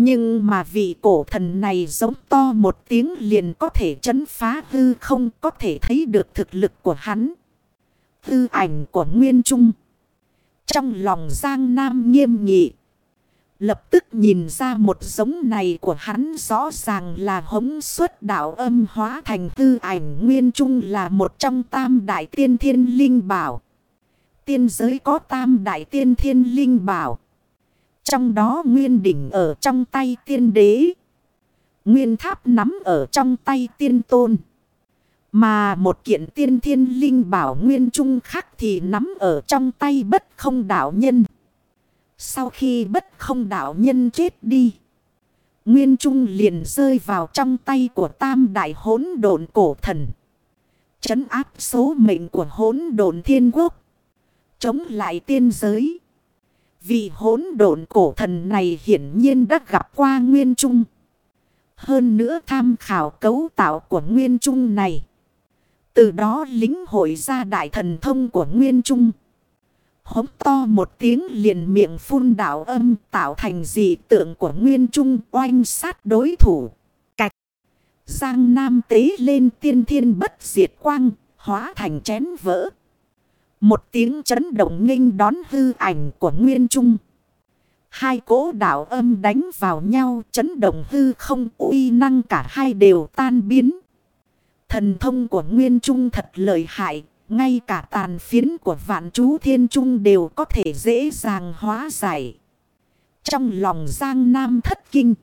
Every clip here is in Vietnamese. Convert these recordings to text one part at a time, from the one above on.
Nhưng mà vị cổ thần này giống to một tiếng liền có thể chấn phá hư không có thể thấy được thực lực của hắn. Tư ảnh của Nguyên Trung. Trong lòng Giang Nam nghiêm nghị. Lập tức nhìn ra một giống này của hắn rõ ràng là hống xuất đạo âm hóa thành tư ảnh Nguyên Trung là một trong tam đại tiên thiên linh bảo. Tiên giới có tam đại tiên thiên linh bảo. Trong đó nguyên đỉnh ở trong tay tiên đế. Nguyên tháp nắm ở trong tay tiên tôn. Mà một kiện tiên thiên linh bảo nguyên trung khác thì nắm ở trong tay bất không đạo nhân. Sau khi bất không đạo nhân chết đi. Nguyên trung liền rơi vào trong tay của tam đại hỗn độn cổ thần. Chấn áp số mệnh của hỗn độn thiên quốc. Chống lại tiên giới vì hỗn độn cổ thần này hiển nhiên đã gặp qua Nguyên Trung. Hơn nữa tham khảo cấu tạo của Nguyên Trung này. Từ đó lính hội ra đại thần thông của Nguyên Trung. Hống to một tiếng liền miệng phun đạo âm tạo thành dị tượng của Nguyên Trung oanh sát đối thủ. Cạch. Giang Nam tế lên tiên thiên bất diệt quang, hóa thành chén vỡ. Một tiếng chấn động nghênh đón hư ảnh của Nguyên Trung. Hai cỗ đạo âm đánh vào nhau chấn động hư không uy năng cả hai đều tan biến. Thần thông của Nguyên Trung thật lợi hại, ngay cả tàn phiến của vạn chú thiên trung đều có thể dễ dàng hóa giải. Trong lòng Giang Nam thất kinh.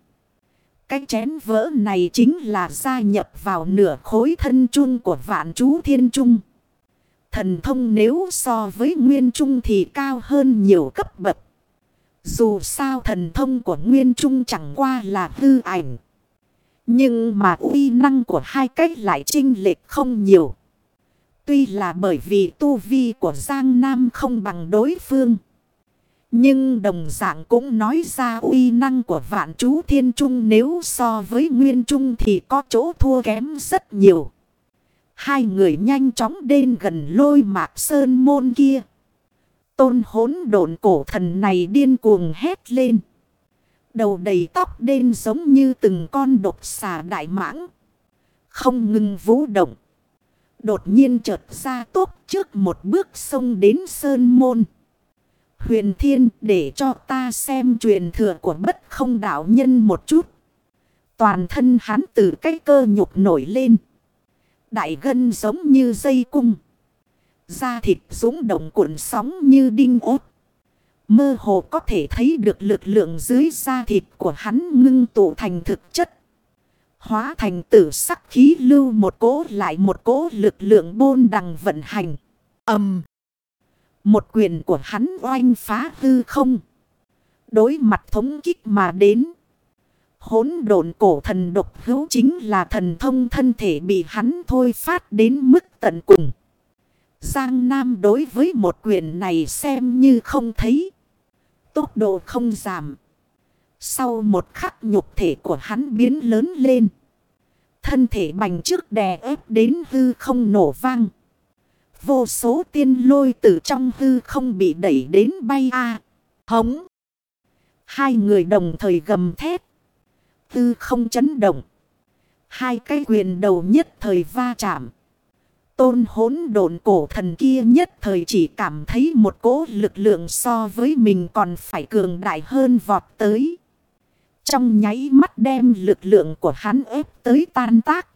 Cái chén vỡ này chính là gia nhập vào nửa khối thân trung của vạn chú thiên trung. Thần thông nếu so với nguyên trung thì cao hơn nhiều cấp bậc. Dù sao thần thông của nguyên trung chẳng qua là hư ảnh. Nhưng mà uy năng của hai cách lại trinh lệch không nhiều. Tuy là bởi vì tu vi của Giang Nam không bằng đối phương. Nhưng đồng dạng cũng nói ra uy năng của vạn chú thiên trung nếu so với nguyên trung thì có chỗ thua kém rất nhiều. Hai người nhanh chóng đến gần lôi mạc sơn môn kia. Tôn hốn độn cổ thần này điên cuồng hét lên. Đầu đầy tóc đen giống như từng con độc xà đại mãng. Không ngừng vũ động. Đột nhiên chợt ra tốt trước một bước sông đến sơn môn. Huyền thiên, để cho ta xem truyền thừa của bất không đạo nhân một chút. Toàn thân hắn từ cái cơ nhục nổi lên. Đại gân giống như dây cung. Da thịt dũng động cuộn sóng như đinh ốt. Mơ hồ có thể thấy được lực lượng dưới da thịt của hắn ngưng tụ thành thực chất. Hóa thành tử sắc khí lưu một cố lại một cố lực lượng bôn đằng vận hành. ầm Một quyền của hắn oanh phá hư không. Đối mặt thống kích mà đến. Hốn độn cổ thần độc hữu chính là thần thông thân thể bị hắn thôi phát đến mức tận cùng. Giang Nam đối với một quyền này xem như không thấy. Tốc độ không giảm. Sau một khắc nhục thể của hắn biến lớn lên. Thân thể bành trước đè ép đến hư không nổ vang. Vô số tiên lôi từ trong hư không bị đẩy đến bay a Hống. Hai người đồng thời gầm thét. Tư không chấn động. Hai cái quyền đầu nhất thời va chạm. Tôn hốn độn cổ thần kia nhất thời chỉ cảm thấy một cỗ lực lượng so với mình còn phải cường đại hơn vọt tới. Trong nháy mắt đem lực lượng của hắn ép tới tan tác.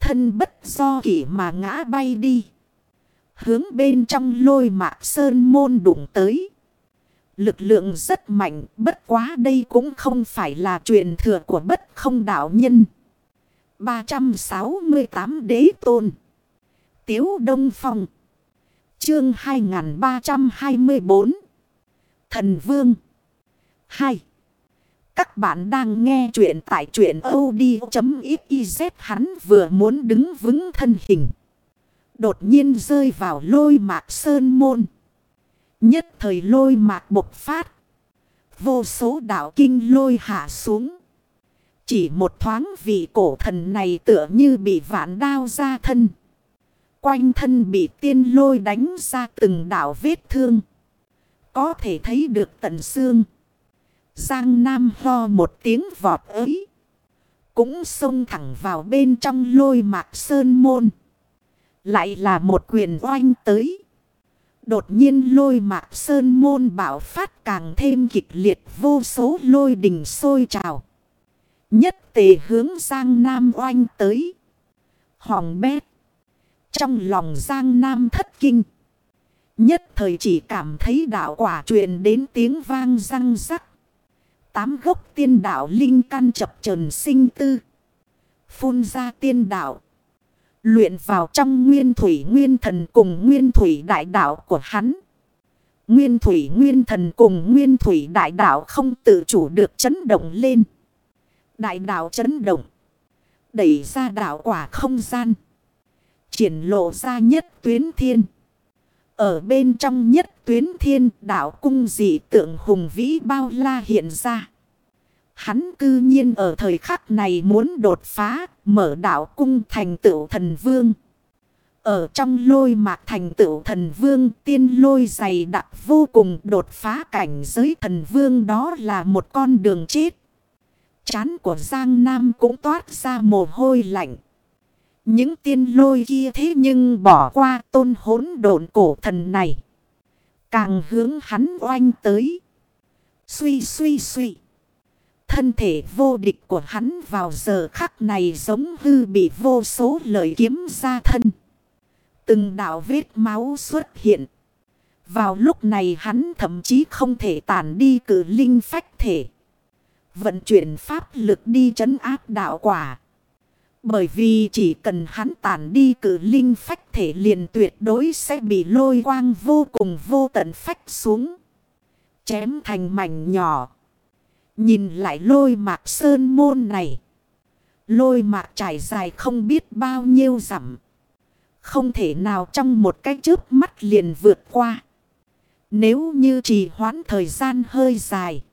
Thân bất do kỷ mà ngã bay đi. Hướng bên trong lôi mạc sơn môn đụng tới. Lực lượng rất mạnh, bất quá đây cũng không phải là chuyện thừa của bất không đạo nhân. 368 đế tôn. Tiếu Đông Phong. Chương 2324. Thần Vương. 2. Các bạn đang nghe chuyện tại chuyện od.xyz hắn vừa muốn đứng vững thân hình. Đột nhiên rơi vào lôi mạc sơn môn. Nhất thời lôi mạc bộc phát. Vô số đạo kinh lôi hạ xuống. Chỉ một thoáng vị cổ thần này tựa như bị vạn đao ra thân. Quanh thân bị tiên lôi đánh ra từng đảo vết thương. Có thể thấy được tận xương. Giang Nam ho một tiếng vọt ấy. Cũng xông thẳng vào bên trong lôi mạc sơn môn. Lại là một quyền oanh tới. Đột nhiên lôi mạc sơn môn bảo phát càng thêm kịch liệt vô số lôi đình sôi trào. Nhất tề hướng Giang Nam oanh tới. Hoàng bét. Trong lòng Giang Nam thất kinh. Nhất thời chỉ cảm thấy đạo quả truyền đến tiếng vang răng rắc. Tám gốc tiên đạo linh căn chập trần sinh tư. Phun ra tiên đạo. Luyện vào trong nguyên thủy nguyên thần cùng nguyên thủy đại đạo của hắn. Nguyên thủy nguyên thần cùng nguyên thủy đại đạo không tự chủ được chấn động lên. Đại đạo chấn động. Đẩy ra đạo quả không gian. Triển lộ ra nhất tuyến thiên. Ở bên trong nhất tuyến thiên, đạo cung dị tượng hùng vĩ bao la hiện ra. Hắn cư nhiên ở thời khắc này muốn đột phá, mở đạo cung thành tựu thần vương. Ở trong lôi mạc thành tựu thần vương tiên lôi dày đặc vô cùng đột phá cảnh giới thần vương đó là một con đường chết. Chán của Giang Nam cũng toát ra mồ hôi lạnh. Những tiên lôi kia thế nhưng bỏ qua tôn hốn độn cổ thần này. Càng hướng hắn oanh tới. Suy suy suy. Thân thể vô địch của hắn vào giờ khắc này giống hư bị vô số lợi kiếm ra thân. Từng đạo vết máu xuất hiện. Vào lúc này hắn thậm chí không thể tản đi cử linh phách thể. Vận chuyển pháp lực đi chấn áp đạo quả. Bởi vì chỉ cần hắn tản đi cử linh phách thể liền tuyệt đối sẽ bị lôi quang vô cùng vô tận phách xuống. Chém thành mảnh nhỏ. Nhìn lại lôi mạc sơn môn này. Lôi mạc trải dài không biết bao nhiêu dặm. Không thể nào trong một cái chớp mắt liền vượt qua. Nếu như trì hoãn thời gian hơi dài.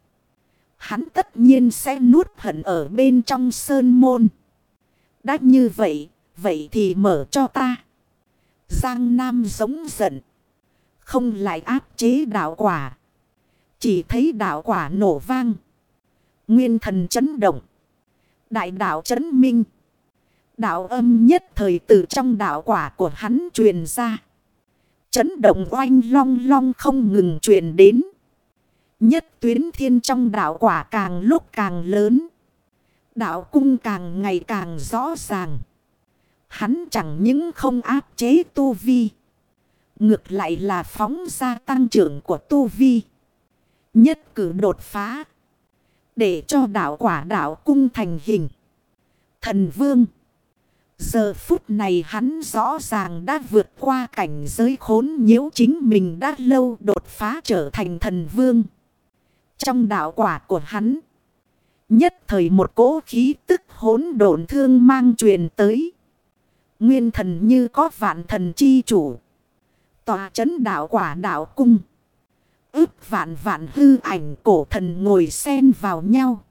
Hắn tất nhiên sẽ nuốt hận ở bên trong sơn môn. Đã như vậy, vậy thì mở cho ta. Giang Nam giống giận. Không lại áp chế đạo quả. Chỉ thấy đạo quả nổ vang. Nguyên thần chấn động. Đại đạo chấn minh. Đạo âm nhất thời từ trong đạo quả của hắn truyền ra. Chấn động oanh long long không ngừng truyền đến. Nhất tuyến thiên trong đạo quả càng lúc càng lớn. Đạo cung càng ngày càng rõ ràng. Hắn chẳng những không áp chế tu vi. Ngược lại là phóng ra tăng trưởng của tu vi. Nhất cử đột phá. Để cho đạo quả đạo cung thành hình. Thần vương. Giờ phút này hắn rõ ràng đã vượt qua cảnh giới khốn nhiễu chính mình đã lâu đột phá trở thành thần vương. Trong đạo quả của hắn. Nhất thời một cỗ khí tức hỗn độn thương mang truyền tới. Nguyên thần như có vạn thần chi chủ. Tòa chấn đạo quả đạo cung. Ước vạn vạn hư ảnh cổ thần ngồi xen vào nhau.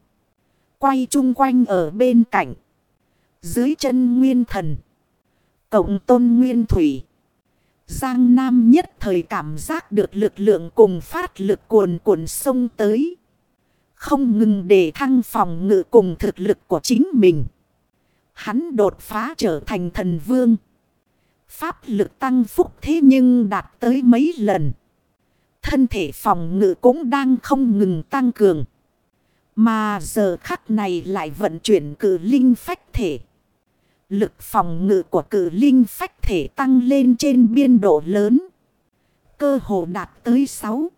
Quay chung quanh ở bên cạnh. Dưới chân nguyên thần. Cộng tôn nguyên thủy. Giang Nam nhất thời cảm giác được lực lượng cùng phát lực cuồn cuộn sông tới. Không ngừng để thăng phòng ngự cùng thực lực của chính mình. Hắn đột phá trở thành thần vương. Pháp lực tăng phúc thế nhưng đạt tới mấy lần. Thân thể phòng ngự cũng đang không ngừng tăng cường. Mà giờ khắc này lại vận chuyển cử linh phách thể. Lực phòng ngự của cử linh phách thể tăng lên trên biên độ lớn. Cơ hồ đạt tới 6.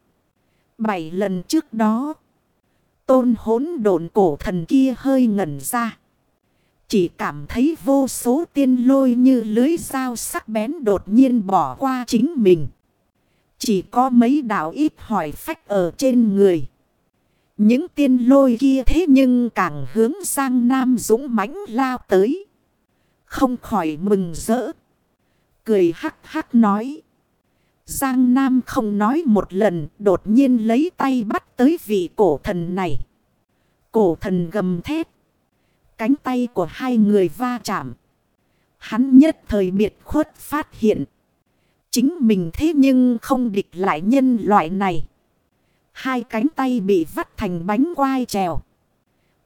7 lần trước đó. Tôn hốn độn cổ thần kia hơi ngẩn ra. Chỉ cảm thấy vô số tiên lôi như lưới dao sắc bén đột nhiên bỏ qua chính mình. Chỉ có mấy đạo ít hỏi phách ở trên người. Những tiên lôi kia thế nhưng càng hướng sang Nam Dũng mãnh lao tới. Không khỏi mừng rỡ. Cười hắc hắc nói. Giang Nam không nói một lần, đột nhiên lấy tay bắt tới vị cổ thần này. Cổ thần gầm thét. Cánh tay của hai người va chạm. Hắn nhất thời biệt khuất phát hiện. Chính mình thế nhưng không địch lại nhân loại này. Hai cánh tay bị vắt thành bánh quai trèo.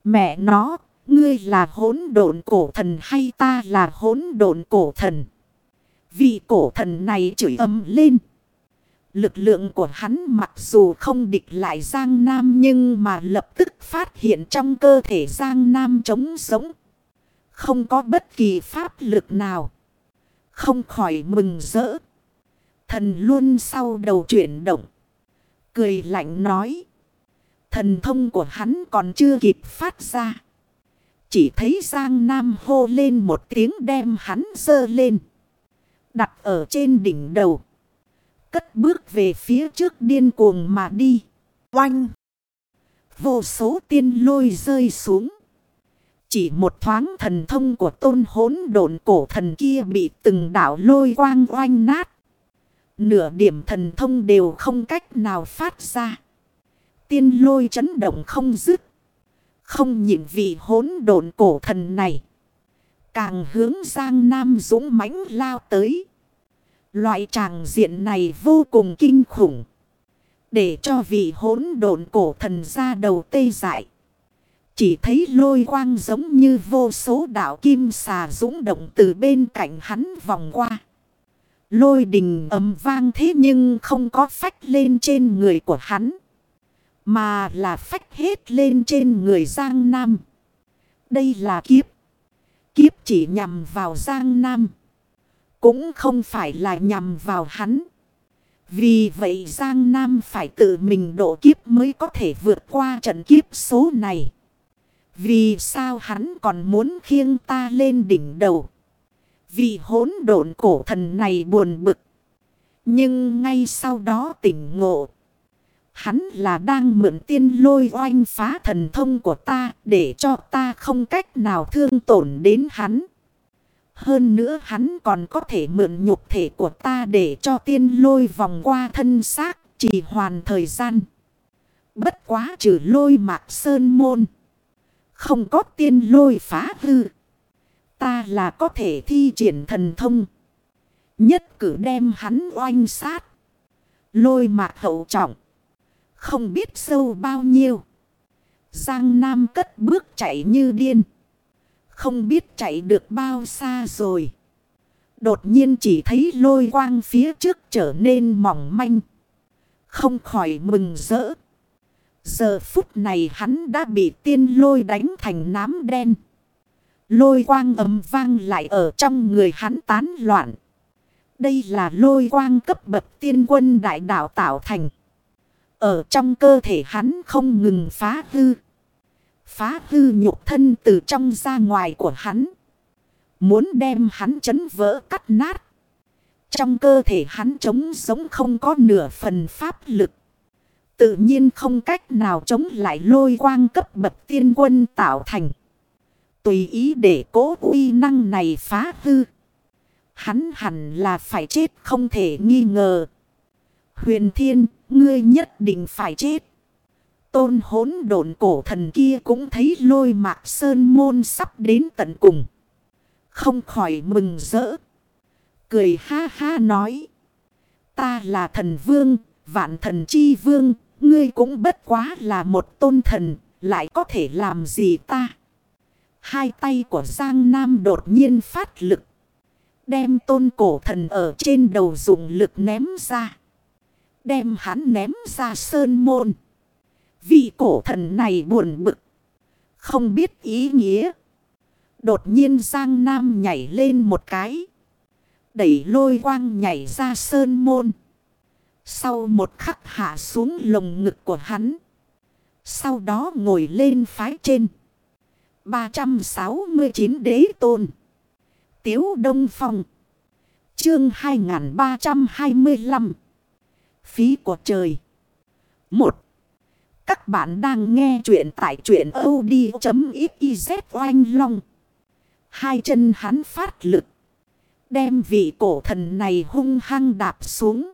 Mẹ nó, ngươi là hỗn độn cổ thần hay ta là hỗn độn cổ thần? Vì cổ thần này chửi âm lên. Lực lượng của hắn mặc dù không địch lại Giang Nam nhưng mà lập tức phát hiện trong cơ thể Giang Nam trống sống. Không có bất kỳ pháp lực nào. Không khỏi mừng rỡ. Thần luôn sau đầu chuyển động. Cười lạnh nói. Thần thông của hắn còn chưa kịp phát ra. Chỉ thấy Giang Nam hô lên một tiếng đem hắn dơ lên. Đặt ở trên đỉnh đầu. Cất bước về phía trước điên cuồng mà đi. Oanh! Vô số tiên lôi rơi xuống. Chỉ một thoáng thần thông của tôn hốn độn cổ thần kia bị từng đảo lôi quang oanh nát. Nửa điểm thần thông đều không cách nào phát ra. Tiên lôi chấn động không dứt. Không nhịn vị hốn độn cổ thần này. Càng hướng Giang Nam dũng mãnh lao tới. Loại tràng diện này vô cùng kinh khủng. Để cho vị hốn độn cổ thần ra đầu tê dại. Chỉ thấy lôi quang giống như vô số đảo kim xà dũng động từ bên cạnh hắn vòng qua. Lôi đình ấm vang thế nhưng không có phách lên trên người của hắn. Mà là phách hết lên trên người Giang Nam. Đây là kiếp. Kiếp chỉ nhằm vào Giang Nam. Cũng không phải là nhằm vào hắn. Vì vậy Giang Nam phải tự mình độ kiếp mới có thể vượt qua trận kiếp số này. Vì sao hắn còn muốn khiêng ta lên đỉnh đầu? Vì hỗn độn cổ thần này buồn bực. Nhưng ngay sau đó tỉnh ngộ. Hắn là đang mượn tiên lôi oanh phá thần thông của ta để cho ta không cách nào thương tổn đến hắn. Hơn nữa hắn còn có thể mượn nhục thể của ta để cho tiên lôi vòng qua thân xác trì hoàn thời gian. Bất quá trừ lôi mạc sơn môn. Không có tiên lôi phá hư. Ta là có thể thi triển thần thông. Nhất cử đem hắn oanh sát. Lôi mạc hậu trọng. Không biết sâu bao nhiêu. Giang Nam cất bước chạy như điên. Không biết chạy được bao xa rồi. Đột nhiên chỉ thấy lôi quang phía trước trở nên mỏng manh. Không khỏi mừng rỡ. Giờ phút này hắn đã bị tiên lôi đánh thành nám đen. Lôi quang ấm vang lại ở trong người hắn tán loạn. Đây là lôi quang cấp bậc tiên quân đại đạo tạo thành. Ở trong cơ thể hắn không ngừng phá hư. Phá hư nhục thân từ trong ra ngoài của hắn. Muốn đem hắn chấn vỡ cắt nát. Trong cơ thể hắn trống giống không có nửa phần pháp lực. Tự nhiên không cách nào chống lại lôi quang cấp bậc tiên quân tạo thành. Tùy ý để cố uy năng này phá hư. Hắn hẳn là phải chết không thể nghi ngờ. Huyền thiên, ngươi nhất định phải chết. Tôn hốn độn cổ thần kia cũng thấy lôi mạc sơn môn sắp đến tận cùng. Không khỏi mừng rỡ. Cười ha ha nói. Ta là thần vương, vạn thần chi vương, ngươi cũng bất quá là một tôn thần, lại có thể làm gì ta? Hai tay của Giang Nam đột nhiên phát lực. Đem tôn cổ thần ở trên đầu dùng lực ném ra. Đem hắn ném ra sơn môn. Vị cổ thần này buồn bực. Không biết ý nghĩa. Đột nhiên Giang Nam nhảy lên một cái. Đẩy lôi quang nhảy ra sơn môn. Sau một khắc hạ xuống lồng ngực của hắn. Sau đó ngồi lên phái trên. 369 đế tôn. Tiếu Đông Phong. Chương 2325. Phí của trời. 1. Các bạn đang nghe chuyện tại chuyện od.xyz oanh long. Hai chân hắn phát lực. Đem vị cổ thần này hung hăng đạp xuống.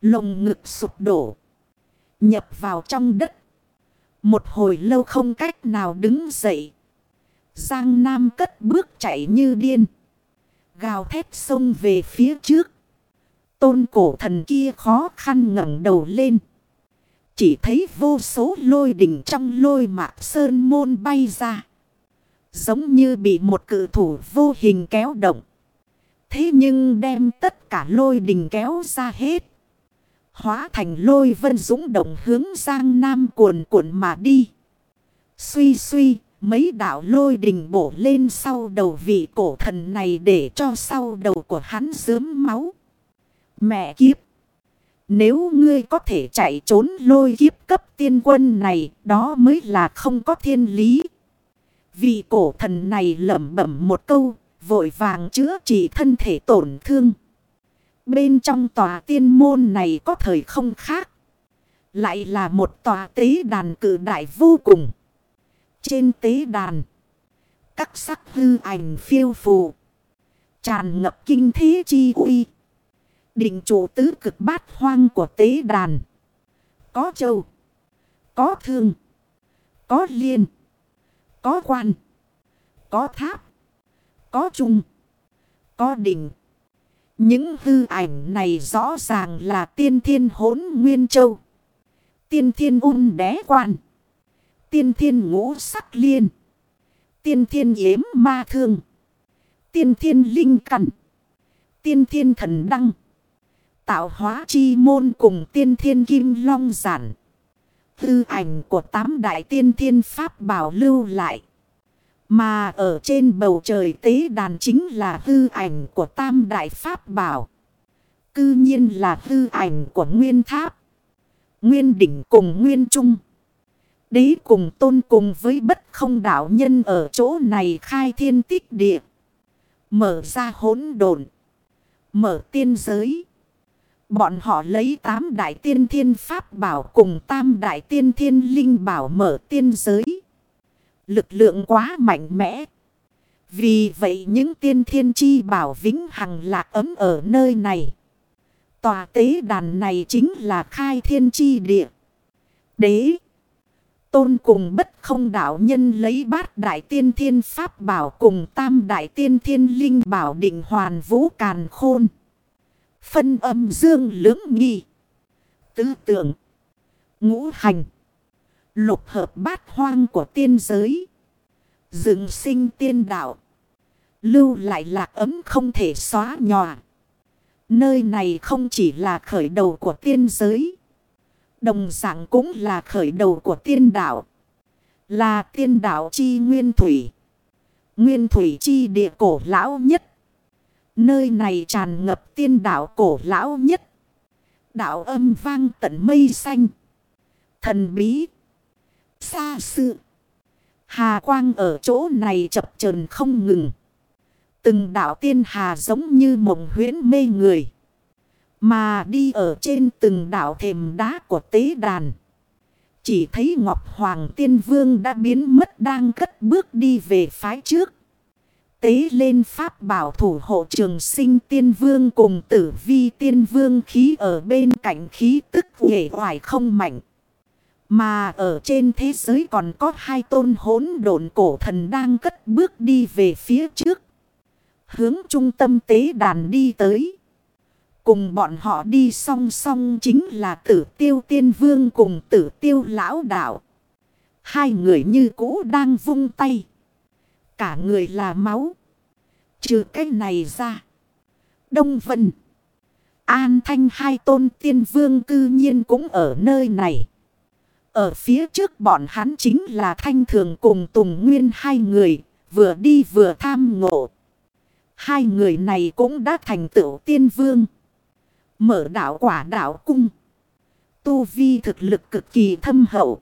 Lồng ngực sụp đổ. Nhập vào trong đất. Một hồi lâu không cách nào đứng dậy. Giang Nam cất bước chạy như điên. Gào thét sông về phía trước. Tôn cổ thần kia khó khăn ngẩng đầu lên. Chỉ thấy vô số lôi đỉnh trong lôi mạc sơn môn bay ra. Giống như bị một cự thủ vô hình kéo động. Thế nhưng đem tất cả lôi đỉnh kéo ra hết. Hóa thành lôi vân dũng động hướng sang nam cuồn cuộn mà đi. Suy suy, mấy đạo lôi đình bổ lên sau đầu vị cổ thần này để cho sau đầu của hắn dướm máu. Mẹ kiếp! Nếu ngươi có thể chạy trốn lôi kiếp cấp tiên quân này, đó mới là không có thiên lý. Vì cổ thần này lẩm bẩm một câu, vội vàng chữa trị thân thể tổn thương. Bên trong tòa tiên môn này có thời không khác. Lại là một tòa tế đàn cử đại vô cùng. Trên tế đàn, các sắc hư ảnh phiêu phù. Tràn ngập kinh thế chi uy. Định chủ tứ cực bát hoang của tế đàn. Có châu. Có thương. Có liên. Có quan. Có tháp. Có trung. Có đỉnh. Những hư ảnh này rõ ràng là tiên thiên hốn nguyên châu. Tiên thiên un đế quan. Tiên thiên ngũ sắc liên. Tiên thiên yếm ma thương. Tiên thiên linh cẩn. Tiên thiên thần đăng. Tạo hóa chi môn cùng tiên thiên kim long giản. hư ảnh của tám đại tiên thiên pháp bảo lưu lại. Mà ở trên bầu trời tế đàn chính là hư ảnh của tam đại pháp bảo. Cư nhiên là hư ảnh của nguyên tháp. Nguyên đỉnh cùng nguyên trung. Đế cùng tôn cùng với bất không đạo nhân ở chỗ này khai thiên tích địa. Mở ra hỗn độn. Mở tiên giới. Bọn họ lấy tám đại tiên thiên pháp bảo cùng tam đại tiên thiên linh bảo mở tiên giới. Lực lượng quá mạnh mẽ. Vì vậy những tiên thiên chi bảo vĩnh hằng lạc ấm ở nơi này. Tòa tế đàn này chính là khai thiên chi địa. Đế. Tôn cùng bất không đạo nhân lấy bát đại tiên thiên pháp bảo cùng tam đại tiên thiên linh bảo định hoàn vũ càn khôn. Phân âm dương lưỡng nghi. Tư tưởng. Ngũ hành. Lục hợp bát hoang của tiên giới. Dựng sinh tiên đạo. Lưu lại lạc ấm không thể xóa nhòa. Nơi này không chỉ là khởi đầu của tiên giới. Đồng dạng cũng là khởi đầu của tiên đạo. Là tiên đạo chi nguyên thủy. Nguyên thủy chi địa cổ lão nhất. Nơi này tràn ngập tiên đạo cổ lão nhất. Đạo âm vang tận mây xanh. Thần bí. Xa xưa. Hà quang ở chỗ này chập chờn không ngừng. Từng đạo tiên hà giống như mộng huyễn mê người. Mà đi ở trên từng đảo thềm đá của tế đàn. Chỉ thấy Ngọc Hoàng Tiên Vương đã biến mất đang cất bước đi về phái trước. Tế lên pháp bảo thủ hộ trường sinh tiên vương cùng tử vi tiên vương khí ở bên cạnh khí tức nghệ hoài không mạnh. Mà ở trên thế giới còn có hai tôn hỗn độn cổ thần đang cất bước đi về phía trước. Hướng trung tâm tế đàn đi tới. Cùng bọn họ đi song song chính là tử tiêu tiên vương cùng tử tiêu lão đạo. Hai người như cũ đang vung tay. Cả người là máu. Trừ cái này ra. Đông Vân. An Thanh hai tôn tiên vương cư nhiên cũng ở nơi này. Ở phía trước bọn hắn chính là Thanh Thường cùng Tùng Nguyên hai người. Vừa đi vừa tham ngộ. Hai người này cũng đã thành tựu tiên vương. Mở đảo quả đảo cung. Tu vi thực lực cực kỳ thâm hậu.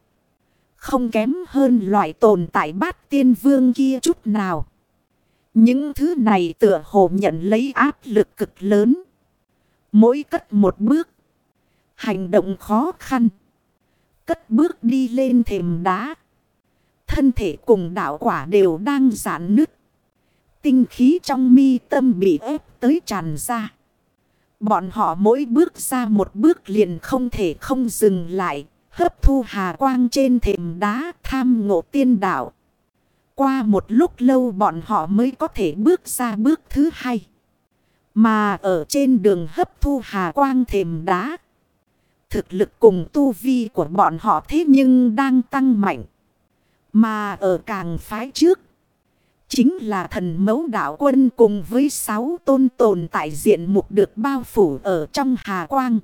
Không kém hơn loại tồn tại bát tiên vương kia chút nào. Những thứ này tựa hồ nhận lấy áp lực cực lớn. Mỗi cất một bước. Hành động khó khăn. Cất bước đi lên thềm đá. Thân thể cùng đảo quả đều đang giãn nứt. Tinh khí trong mi tâm bị ép tới tràn ra. Bọn họ mỗi bước ra một bước liền không thể không dừng lại. Hấp thu hà quang trên thềm đá tham ngộ tiên đạo. Qua một lúc lâu bọn họ mới có thể bước ra bước thứ hai. Mà ở trên đường hấp thu hà quang thềm đá. Thực lực cùng tu vi của bọn họ thế nhưng đang tăng mạnh. Mà ở càng phái trước. Chính là thần mẫu đạo quân cùng với sáu tôn tồn tại diện mục được bao phủ ở trong hà quang.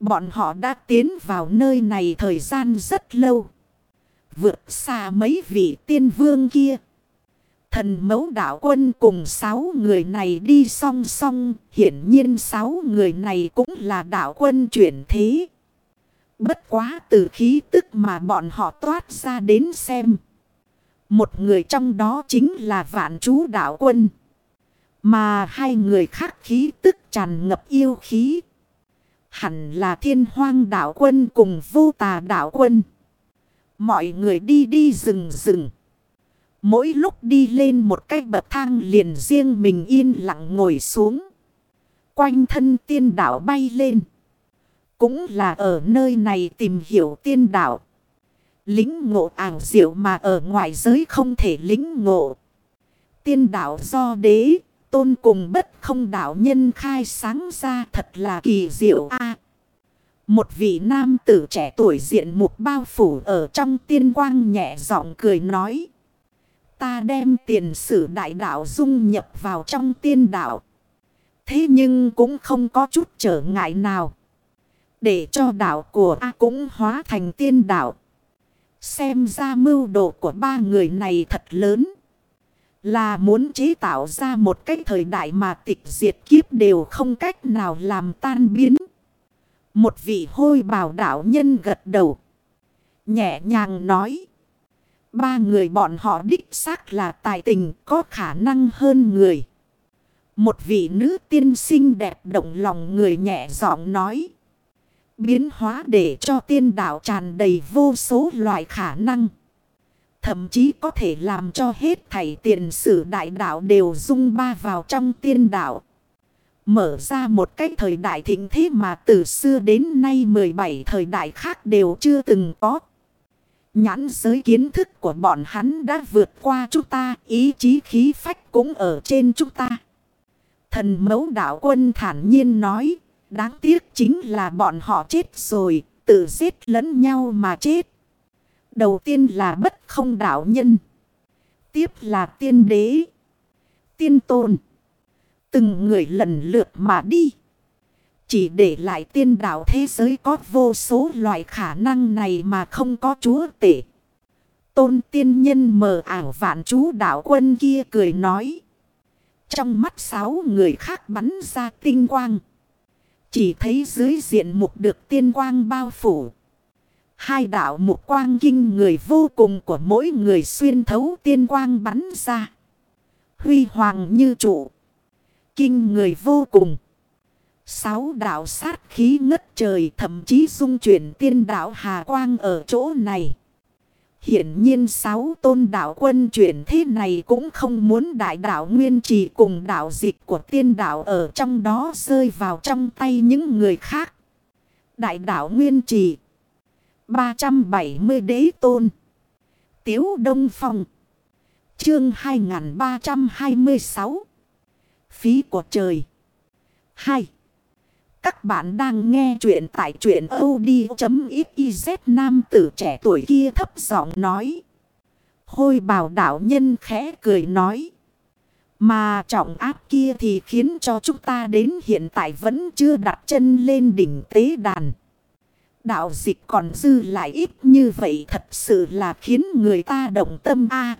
Bọn họ đã tiến vào nơi này thời gian rất lâu. Vượt xa mấy vị tiên vương kia. Thần mẫu đạo quân cùng sáu người này đi song song. Hiển nhiên sáu người này cũng là đạo quân chuyển thế. Bất quá từ khí tức mà bọn họ toát ra đến xem. Một người trong đó chính là vạn chú đạo quân. Mà hai người khác khí tức tràn ngập yêu khí. Hẳn là thiên hoang đạo quân cùng vô tà đạo quân. Mọi người đi đi rừng rừng. Mỗi lúc đi lên một cái bậc thang liền riêng mình yên lặng ngồi xuống. Quanh thân tiên đảo bay lên. Cũng là ở nơi này tìm hiểu tiên đảo. Lính ngộ ảo diệu mà ở ngoài giới không thể lính ngộ. Tiên đảo do đế, tôn cùng bất không đảo nhân khai sáng ra thật là kỳ diệu a Một vị nam tử trẻ tuổi diện mục bao phủ ở trong tiên quang nhẹ giọng cười nói. Ta đem tiền sử đại đạo dung nhập vào trong tiên đạo. Thế nhưng cũng không có chút trở ngại nào. Để cho đạo của A cũng hóa thành tiên đạo. Xem ra mưu đồ của ba người này thật lớn. Là muốn chế tạo ra một cái thời đại mà tịch diệt kiếp đều không cách nào làm tan biến. Một vị hôi bào đạo nhân gật đầu. Nhẹ nhàng nói. Ba người bọn họ đích xác là tài tình có khả năng hơn người. Một vị nữ tiên sinh đẹp động lòng người nhẹ giọng nói. Biến hóa để cho tiên đạo tràn đầy vô số loại khả năng. Thậm chí có thể làm cho hết thảy tiền sử đại đạo đều dung ba vào trong tiên đạo. Mở ra một cái thời đại thịnh thế mà từ xưa đến nay 17 thời đại khác đều chưa từng có. Nhãn giới kiến thức của bọn hắn đã vượt qua chúng ta, ý chí khí phách cũng ở trên chúng ta. Thần mẫu đạo quân thản nhiên nói, đáng tiếc chính là bọn họ chết rồi, tự giết lẫn nhau mà chết. Đầu tiên là bất không đạo nhân. Tiếp là tiên đế, tiên tôn. Từng người lần lượt mà đi. Chỉ để lại tiên đạo thế giới có vô số loại khả năng này mà không có chúa tể. Tôn tiên nhân mờ ảo vạn chú đạo quân kia cười nói. Trong mắt sáu người khác bắn ra tinh quang. Chỉ thấy dưới diện mục được tiên quang bao phủ. Hai đạo mục quang kinh người vô cùng của mỗi người xuyên thấu tiên quang bắn ra. Huy hoàng như trụ. Kinh người vô cùng. Sáu đạo sát khí ngất trời, thậm chí dung chuyển tiên đạo Hà Quang ở chỗ này. Hiển nhiên sáu tôn đạo quân chuyển thế này cũng không muốn đại đạo nguyên trì cùng đạo dịch của tiên đạo ở trong đó rơi vào trong tay những người khác. Đại đạo nguyên trì. 370 đế tôn. Tiếu Đông Phong. Chương 2326 Phí của trời. 2 các bạn đang nghe chuyện tại chuyện od.xyz nam tử trẻ tuổi kia thấp giọng nói. Hôi bào đạo nhân khẽ cười nói. Mà trọng áp kia thì khiến cho chúng ta đến hiện tại vẫn chưa đặt chân lên đỉnh tế đàn. Đạo dịch còn dư lại ít như vậy thật sự là khiến người ta động tâm a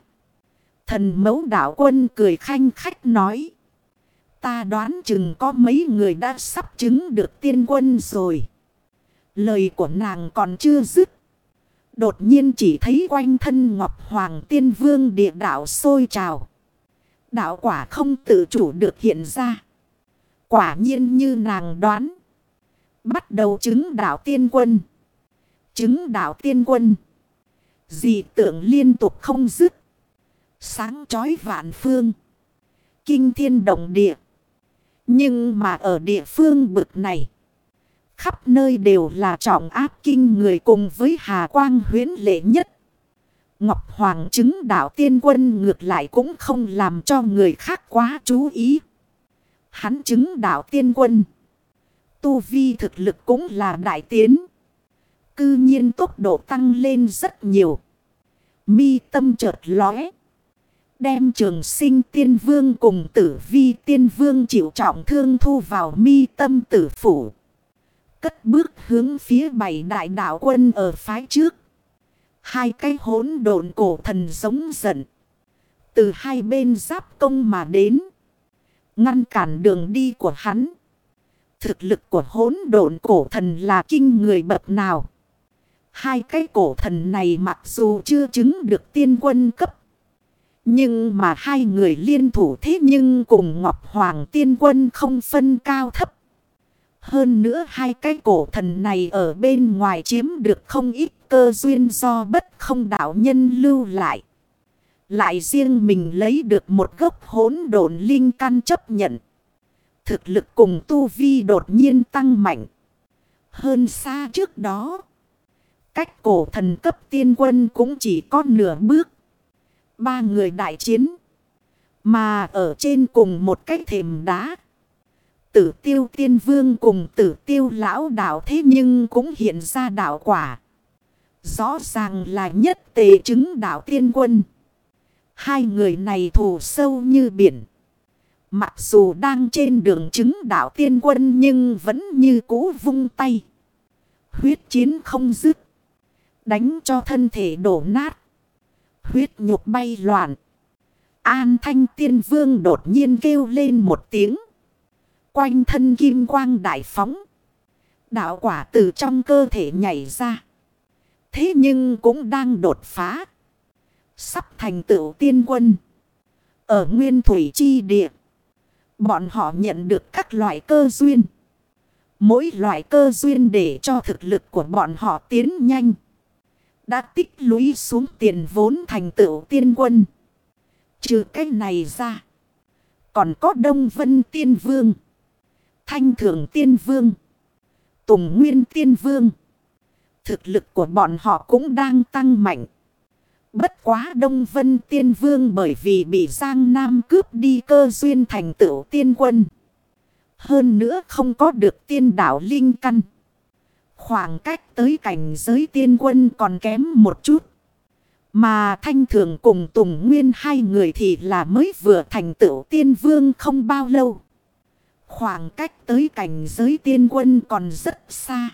Thần mẫu đạo quân cười khanh khách nói. Ta đoán chừng có mấy người đã sắp chứng được tiên quân rồi. Lời của nàng còn chưa dứt. Đột nhiên chỉ thấy quanh thân Ngọc Hoàng Tiên Vương địa đạo sôi trào. Đạo quả không tự chủ được hiện ra. Quả nhiên như nàng đoán. Bắt đầu chứng đạo tiên quân. Chứng đạo tiên quân. Dị tượng liên tục không dứt. Sáng chói vạn phương. Kinh thiên động địa. Nhưng mà ở địa phương bực này. Khắp nơi đều là trọng áp kinh người cùng với hà quang huyến lệ nhất. Ngọc Hoàng chứng đạo tiên quân ngược lại cũng không làm cho người khác quá chú ý. Hắn chứng đạo tiên quân. Tu vi thực lực cũng là đại tiến. Cư nhiên tốc độ tăng lên rất nhiều. Mi tâm chợt lóe. Đem trường sinh tiên vương cùng tử vi tiên vương chịu trọng thương thu vào mi tâm tử phủ. Cất bước hướng phía bảy đại đạo quân ở phái trước. Hai cái hốn độn cổ thần giống giận. Từ hai bên giáp công mà đến. Ngăn cản đường đi của hắn. Thực lực của hốn độn cổ thần là kinh người bậc nào. Hai cái cổ thần này mặc dù chưa chứng được tiên quân cấp. Nhưng mà hai người liên thủ thế nhưng cùng Ngọc Hoàng tiên quân không phân cao thấp. Hơn nữa hai cái cổ thần này ở bên ngoài chiếm được không ít cơ duyên do bất không đạo nhân lưu lại. Lại riêng mình lấy được một gốc hỗn đồn linh căn chấp nhận. Thực lực cùng tu vi đột nhiên tăng mạnh. Hơn xa trước đó. Cách cổ thần cấp tiên quân cũng chỉ có nửa bước. Ba người đại chiến. Mà ở trên cùng một cái thềm đá. Tử tiêu tiên vương cùng tử tiêu lão đạo thế nhưng cũng hiện ra đạo quả. Rõ ràng là nhất tề chứng đạo tiên quân. Hai người này thù sâu như biển. Mặc dù đang trên đường chứng đạo tiên quân nhưng vẫn như cũ vung tay. Huyết chiến không dứt. Đánh cho thân thể đổ nát. Huyết nhục bay loạn. An thanh tiên vương đột nhiên kêu lên một tiếng. Quanh thân kim quang đại phóng. Đạo quả từ trong cơ thể nhảy ra. Thế nhưng cũng đang đột phá. Sắp thành tựu tiên quân. Ở nguyên thủy chi địa. Bọn họ nhận được các loại cơ duyên. Mỗi loại cơ duyên để cho thực lực của bọn họ tiến nhanh. Đã tích lũy xuống tiền vốn thành tựu tiên quân. Trừ cái này ra. Còn có Đông Vân Tiên Vương. Thanh Thượng Tiên Vương. Tùng Nguyên Tiên Vương. Thực lực của bọn họ cũng đang tăng mạnh. Bất quá Đông Vân Tiên Vương bởi vì bị Giang Nam cướp đi cơ duyên thành tựu tiên quân. Hơn nữa không có được tiên đảo linh căn. Khoảng cách tới cảnh giới tiên quân còn kém một chút. Mà Thanh Thường cùng Tùng Nguyên hai người thì là mới vừa thành tựu tiên vương không bao lâu. Khoảng cách tới cảnh giới tiên quân còn rất xa.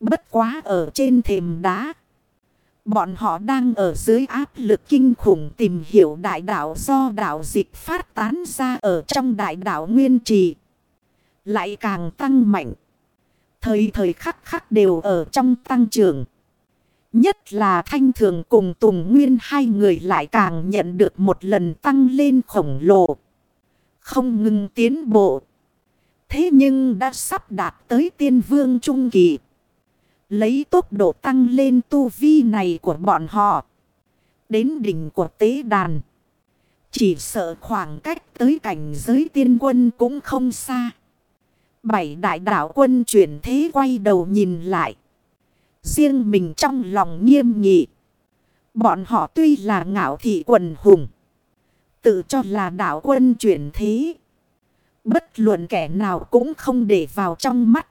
Bất quá ở trên thềm đá. Bọn họ đang ở dưới áp lực kinh khủng tìm hiểu đại đạo do đạo dịch phát tán ra ở trong đại đạo nguyên trì. Lại càng tăng mạnh. Thời thời khắc khắc đều ở trong tăng trưởng. Nhất là thanh thường cùng Tùng Nguyên hai người lại càng nhận được một lần tăng lên khổng lồ. Không ngừng tiến bộ. Thế nhưng đã sắp đạt tới tiên vương trung kỳ. Lấy tốc độ tăng lên tu vi này của bọn họ. Đến đỉnh của tế đàn. Chỉ sợ khoảng cách tới cảnh giới tiên quân cũng không xa. Bảy đại đạo quân chuyển thế quay đầu nhìn lại. Riêng mình trong lòng nghiêm nghị. Bọn họ tuy là ngạo thị quần hùng. Tự cho là đạo quân chuyển thế. Bất luận kẻ nào cũng không để vào trong mắt.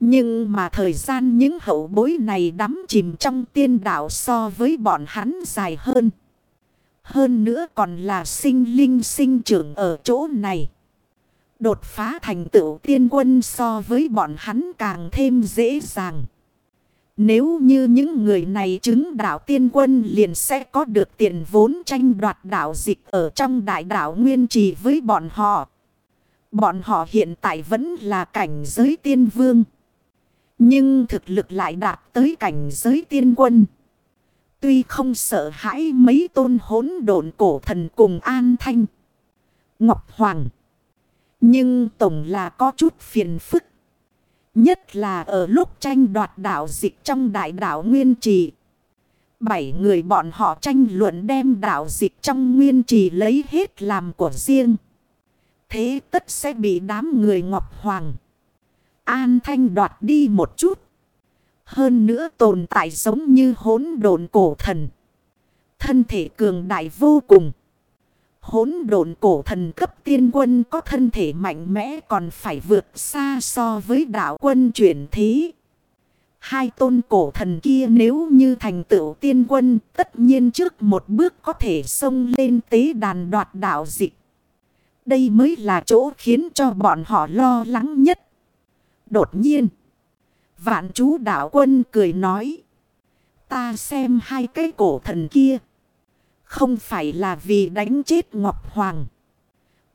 Nhưng mà thời gian những hậu bối này đắm chìm trong tiên đạo so với bọn hắn dài hơn. Hơn nữa còn là sinh linh sinh trưởng ở chỗ này. Đột phá thành tựu tiên quân so với bọn hắn càng thêm dễ dàng. Nếu như những người này chứng đạo tiên quân liền sẽ có được tiền vốn tranh đoạt đạo dịch ở trong đại đạo nguyên trì với bọn họ. Bọn họ hiện tại vẫn là cảnh giới tiên vương. Nhưng thực lực lại đạt tới cảnh giới tiên quân. Tuy không sợ hãi mấy tôn hỗn độn cổ thần cùng an thanh. Ngọc Hoàng. Nhưng tổng là có chút phiền phức. Nhất là ở lúc tranh đoạt đạo dịch trong đại đạo Nguyên Trì. Bảy người bọn họ tranh luận đem đạo dịch trong Nguyên Trì lấy hết làm của riêng. Thế tất sẽ bị đám người Ngọc Hoàng. An Thanh đoạt đi một chút. Hơn nữa tồn tại giống như hỗn độn cổ thần. Thân thể cường đại vô cùng hỗn độn cổ thần cấp tiên quân có thân thể mạnh mẽ còn phải vượt xa so với đạo quân chuyển thế. Hai tôn cổ thần kia nếu như thành tựu tiên quân tất nhiên trước một bước có thể xông lên tế đàn đoạt đạo dịch. Đây mới là chỗ khiến cho bọn họ lo lắng nhất. Đột nhiên, vạn chú đạo quân cười nói. Ta xem hai cái cổ thần kia. Không phải là vì đánh chết Ngọc Hoàng.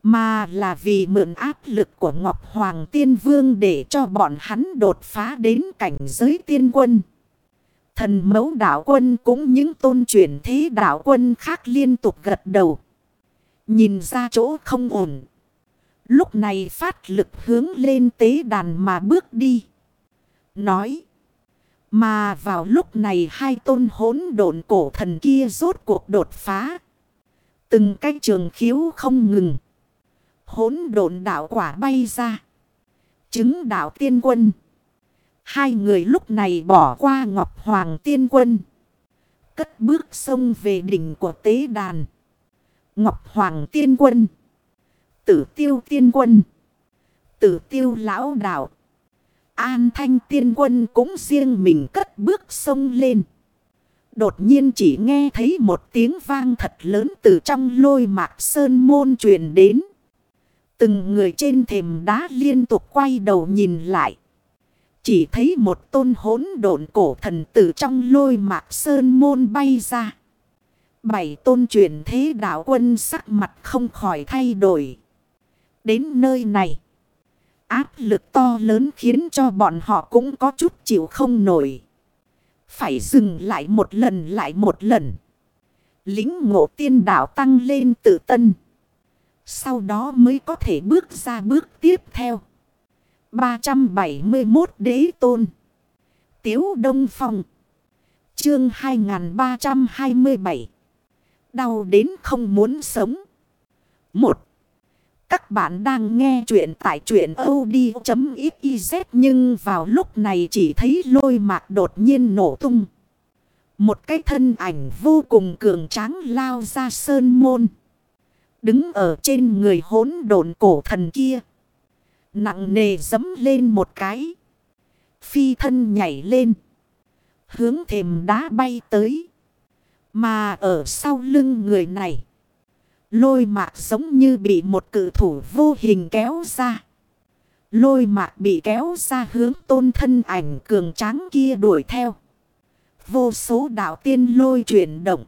Mà là vì mượn áp lực của Ngọc Hoàng Tiên Vương để cho bọn hắn đột phá đến cảnh giới tiên quân. Thần mẫu đạo quân cũng những tôn truyền thế đạo quân khác liên tục gật đầu. Nhìn ra chỗ không ổn. Lúc này phát lực hướng lên tế đàn mà bước đi. Nói. Mà vào lúc này hai tôn hỗn độn cổ thần kia rốt cuộc đột phá. Từng cái trường khiếu không ngừng. Hỗn độn đạo quả bay ra. Chứng đạo tiên quân. Hai người lúc này bỏ qua Ngọc Hoàng tiên quân. Cất bước sông về đỉnh của tế đàn. Ngọc Hoàng tiên quân. Tử tiêu tiên quân. Tử tiêu lão đạo. An thanh tiên quân cũng riêng mình cất bước sông lên. Đột nhiên chỉ nghe thấy một tiếng vang thật lớn từ trong lôi mạc sơn môn truyền đến. Từng người trên thềm đá liên tục quay đầu nhìn lại. Chỉ thấy một tôn hỗn độn cổ thần từ trong lôi mạc sơn môn bay ra. Bảy tôn truyền thế đạo quân sắc mặt không khỏi thay đổi. Đến nơi này. Áp lực to lớn khiến cho bọn họ cũng có chút chịu không nổi. Phải dừng lại một lần lại một lần. Lính ngộ tiên đạo tăng lên tự tân. Sau đó mới có thể bước ra bước tiếp theo. 371 đế tôn. Tiếu Đông Phong. Chương 2327. Đau đến không muốn sống. Một. Các bạn đang nghe chuyện tại chuyện od.xyz nhưng vào lúc này chỉ thấy lôi mạc đột nhiên nổ tung. Một cái thân ảnh vô cùng cường tráng lao ra sơn môn. Đứng ở trên người hốn độn cổ thần kia. Nặng nề dấm lên một cái. Phi thân nhảy lên. Hướng thềm đá bay tới. Mà ở sau lưng người này. Lôi mạc giống như bị một cự thủ vô hình kéo ra. Lôi mạc bị kéo ra hướng tôn thân ảnh cường tráng kia đuổi theo. Vô số đạo tiên lôi chuyển động.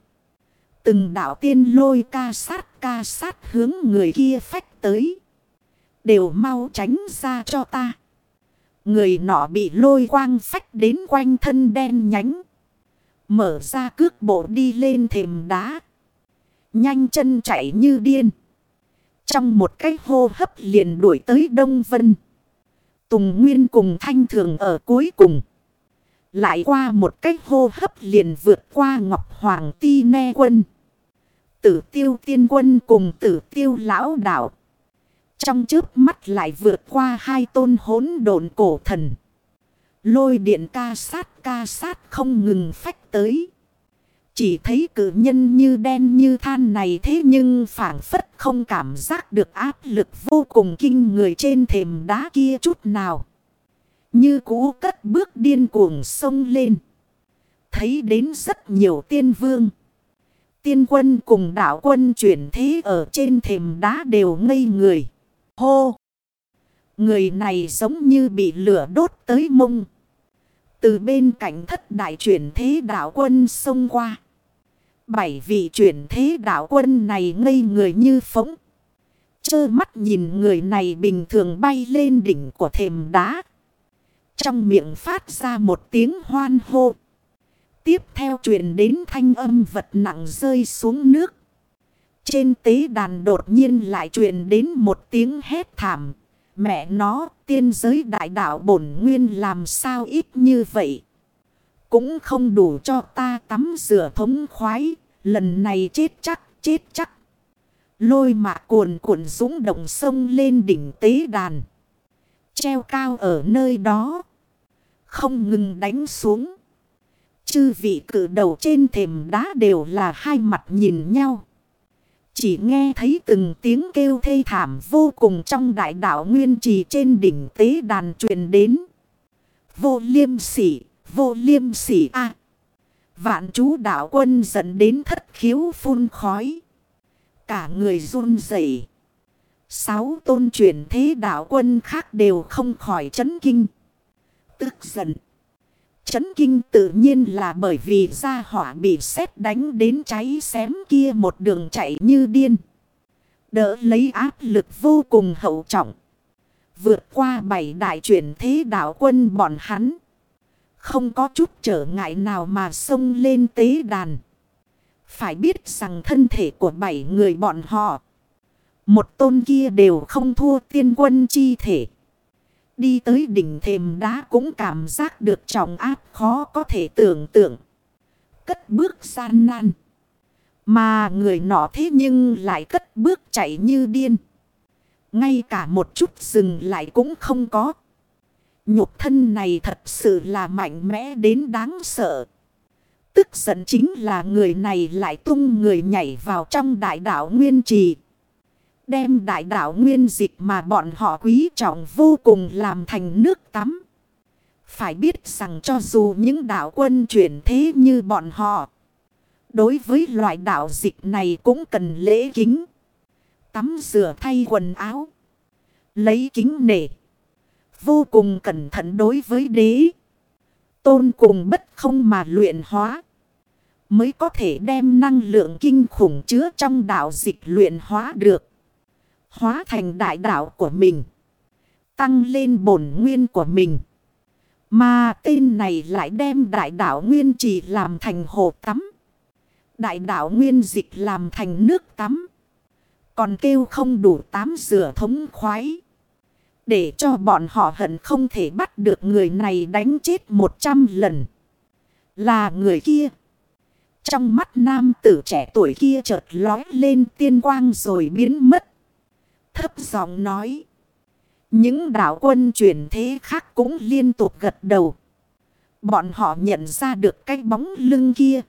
Từng đạo tiên lôi ca sát ca sát hướng người kia phách tới. Đều mau tránh ra cho ta. Người nọ bị lôi quang phách đến quanh thân đen nhánh. Mở ra cước bộ đi lên thềm đá. Nhanh chân chạy như điên. Trong một cái hô hấp liền đuổi tới Đông Vân. Tùng Nguyên cùng Thanh Thường ở cuối cùng. Lại qua một cái hô hấp liền vượt qua Ngọc Hoàng Ti Ne Quân. Tử tiêu tiên quân cùng tử tiêu lão đạo. Trong trước mắt lại vượt qua hai tôn hốn độn cổ thần. Lôi điện ca sát ca sát không ngừng phách tới. Chỉ thấy cử nhân như đen như than này thế nhưng phản phất không cảm giác được áp lực vô cùng kinh người trên thềm đá kia chút nào. Như cũ cất bước điên cuồng sông lên. Thấy đến rất nhiều tiên vương. Tiên quân cùng đảo quân chuyển thế ở trên thềm đá đều ngây người. Hô! Người này giống như bị lửa đốt tới mông. Từ bên cạnh thất đại chuyển thế đảo quân xông qua. Bảy vị chuyển thế đạo quân này ngây người như phóng. Chơ mắt nhìn người này bình thường bay lên đỉnh của thềm đá. Trong miệng phát ra một tiếng hoan hô. Tiếp theo truyền đến thanh âm vật nặng rơi xuống nước. Trên tế đàn đột nhiên lại truyền đến một tiếng hét thảm. Mẹ nó, tiên giới đại đạo bổn nguyên làm sao ít như vậy. Cũng không đủ cho ta tắm rửa thống khoái. Lần này chết chắc, chết chắc. Lôi mạ cuồn cuộn dũng động sông lên đỉnh tế đàn. Treo cao ở nơi đó. Không ngừng đánh xuống. Chư vị cử đầu trên thềm đá đều là hai mặt nhìn nhau. Chỉ nghe thấy từng tiếng kêu thê thảm vô cùng trong đại đảo nguyên trì trên đỉnh tế đàn truyền đến. Vô liêm sỉ, vô liêm sỉ a Vạn chú đảo quân dẫn đến thất khiếu phun khói. Cả người run rẩy Sáu tôn chuyển thế đảo quân khác đều không khỏi chấn kinh. Tức giận. Chấn kinh tự nhiên là bởi vì gia hỏa bị xét đánh đến cháy xém kia một đường chạy như điên. Đỡ lấy áp lực vô cùng hậu trọng. Vượt qua bảy đại chuyển thế đảo quân bọn hắn. Không có chút trở ngại nào mà xông lên tế đàn. Phải biết rằng thân thể của bảy người bọn họ. Một tôn kia đều không thua tiên quân chi thể. Đi tới đỉnh thềm đá cũng cảm giác được trọng áp khó có thể tưởng tượng. Cất bước gian nan. Mà người nọ thế nhưng lại cất bước chạy như điên. Ngay cả một chút dừng lại cũng không có. Nhục thân này thật sự là mạnh mẽ đến đáng sợ. Tức giận chính là người này lại tung người nhảy vào trong đại đảo Nguyên Trì. Đem đại đảo Nguyên Dịch mà bọn họ quý trọng vô cùng làm thành nước tắm. Phải biết rằng cho dù những đảo quân chuyển thế như bọn họ. Đối với loại đảo dịch này cũng cần lễ kính. Tắm rửa thay quần áo. Lấy kính nể. Vô cùng cẩn thận đối với đế. Tôn cùng bất không mà luyện hóa. Mới có thể đem năng lượng kinh khủng chứa trong đạo dịch luyện hóa được. Hóa thành đại đạo của mình. Tăng lên bổn nguyên của mình. Mà tên này lại đem đại đạo nguyên chỉ làm thành hồ tắm. Đại đạo nguyên dịch làm thành nước tắm. Còn kêu không đủ tám rửa thống khoái. Để cho bọn họ hận không thể bắt được người này đánh chết một trăm lần. Là người kia. Trong mắt nam tử trẻ tuổi kia chợt lói lên tiên quang rồi biến mất. Thấp giọng nói. Những đạo quân chuyển thế khác cũng liên tục gật đầu. Bọn họ nhận ra được cái bóng lưng kia.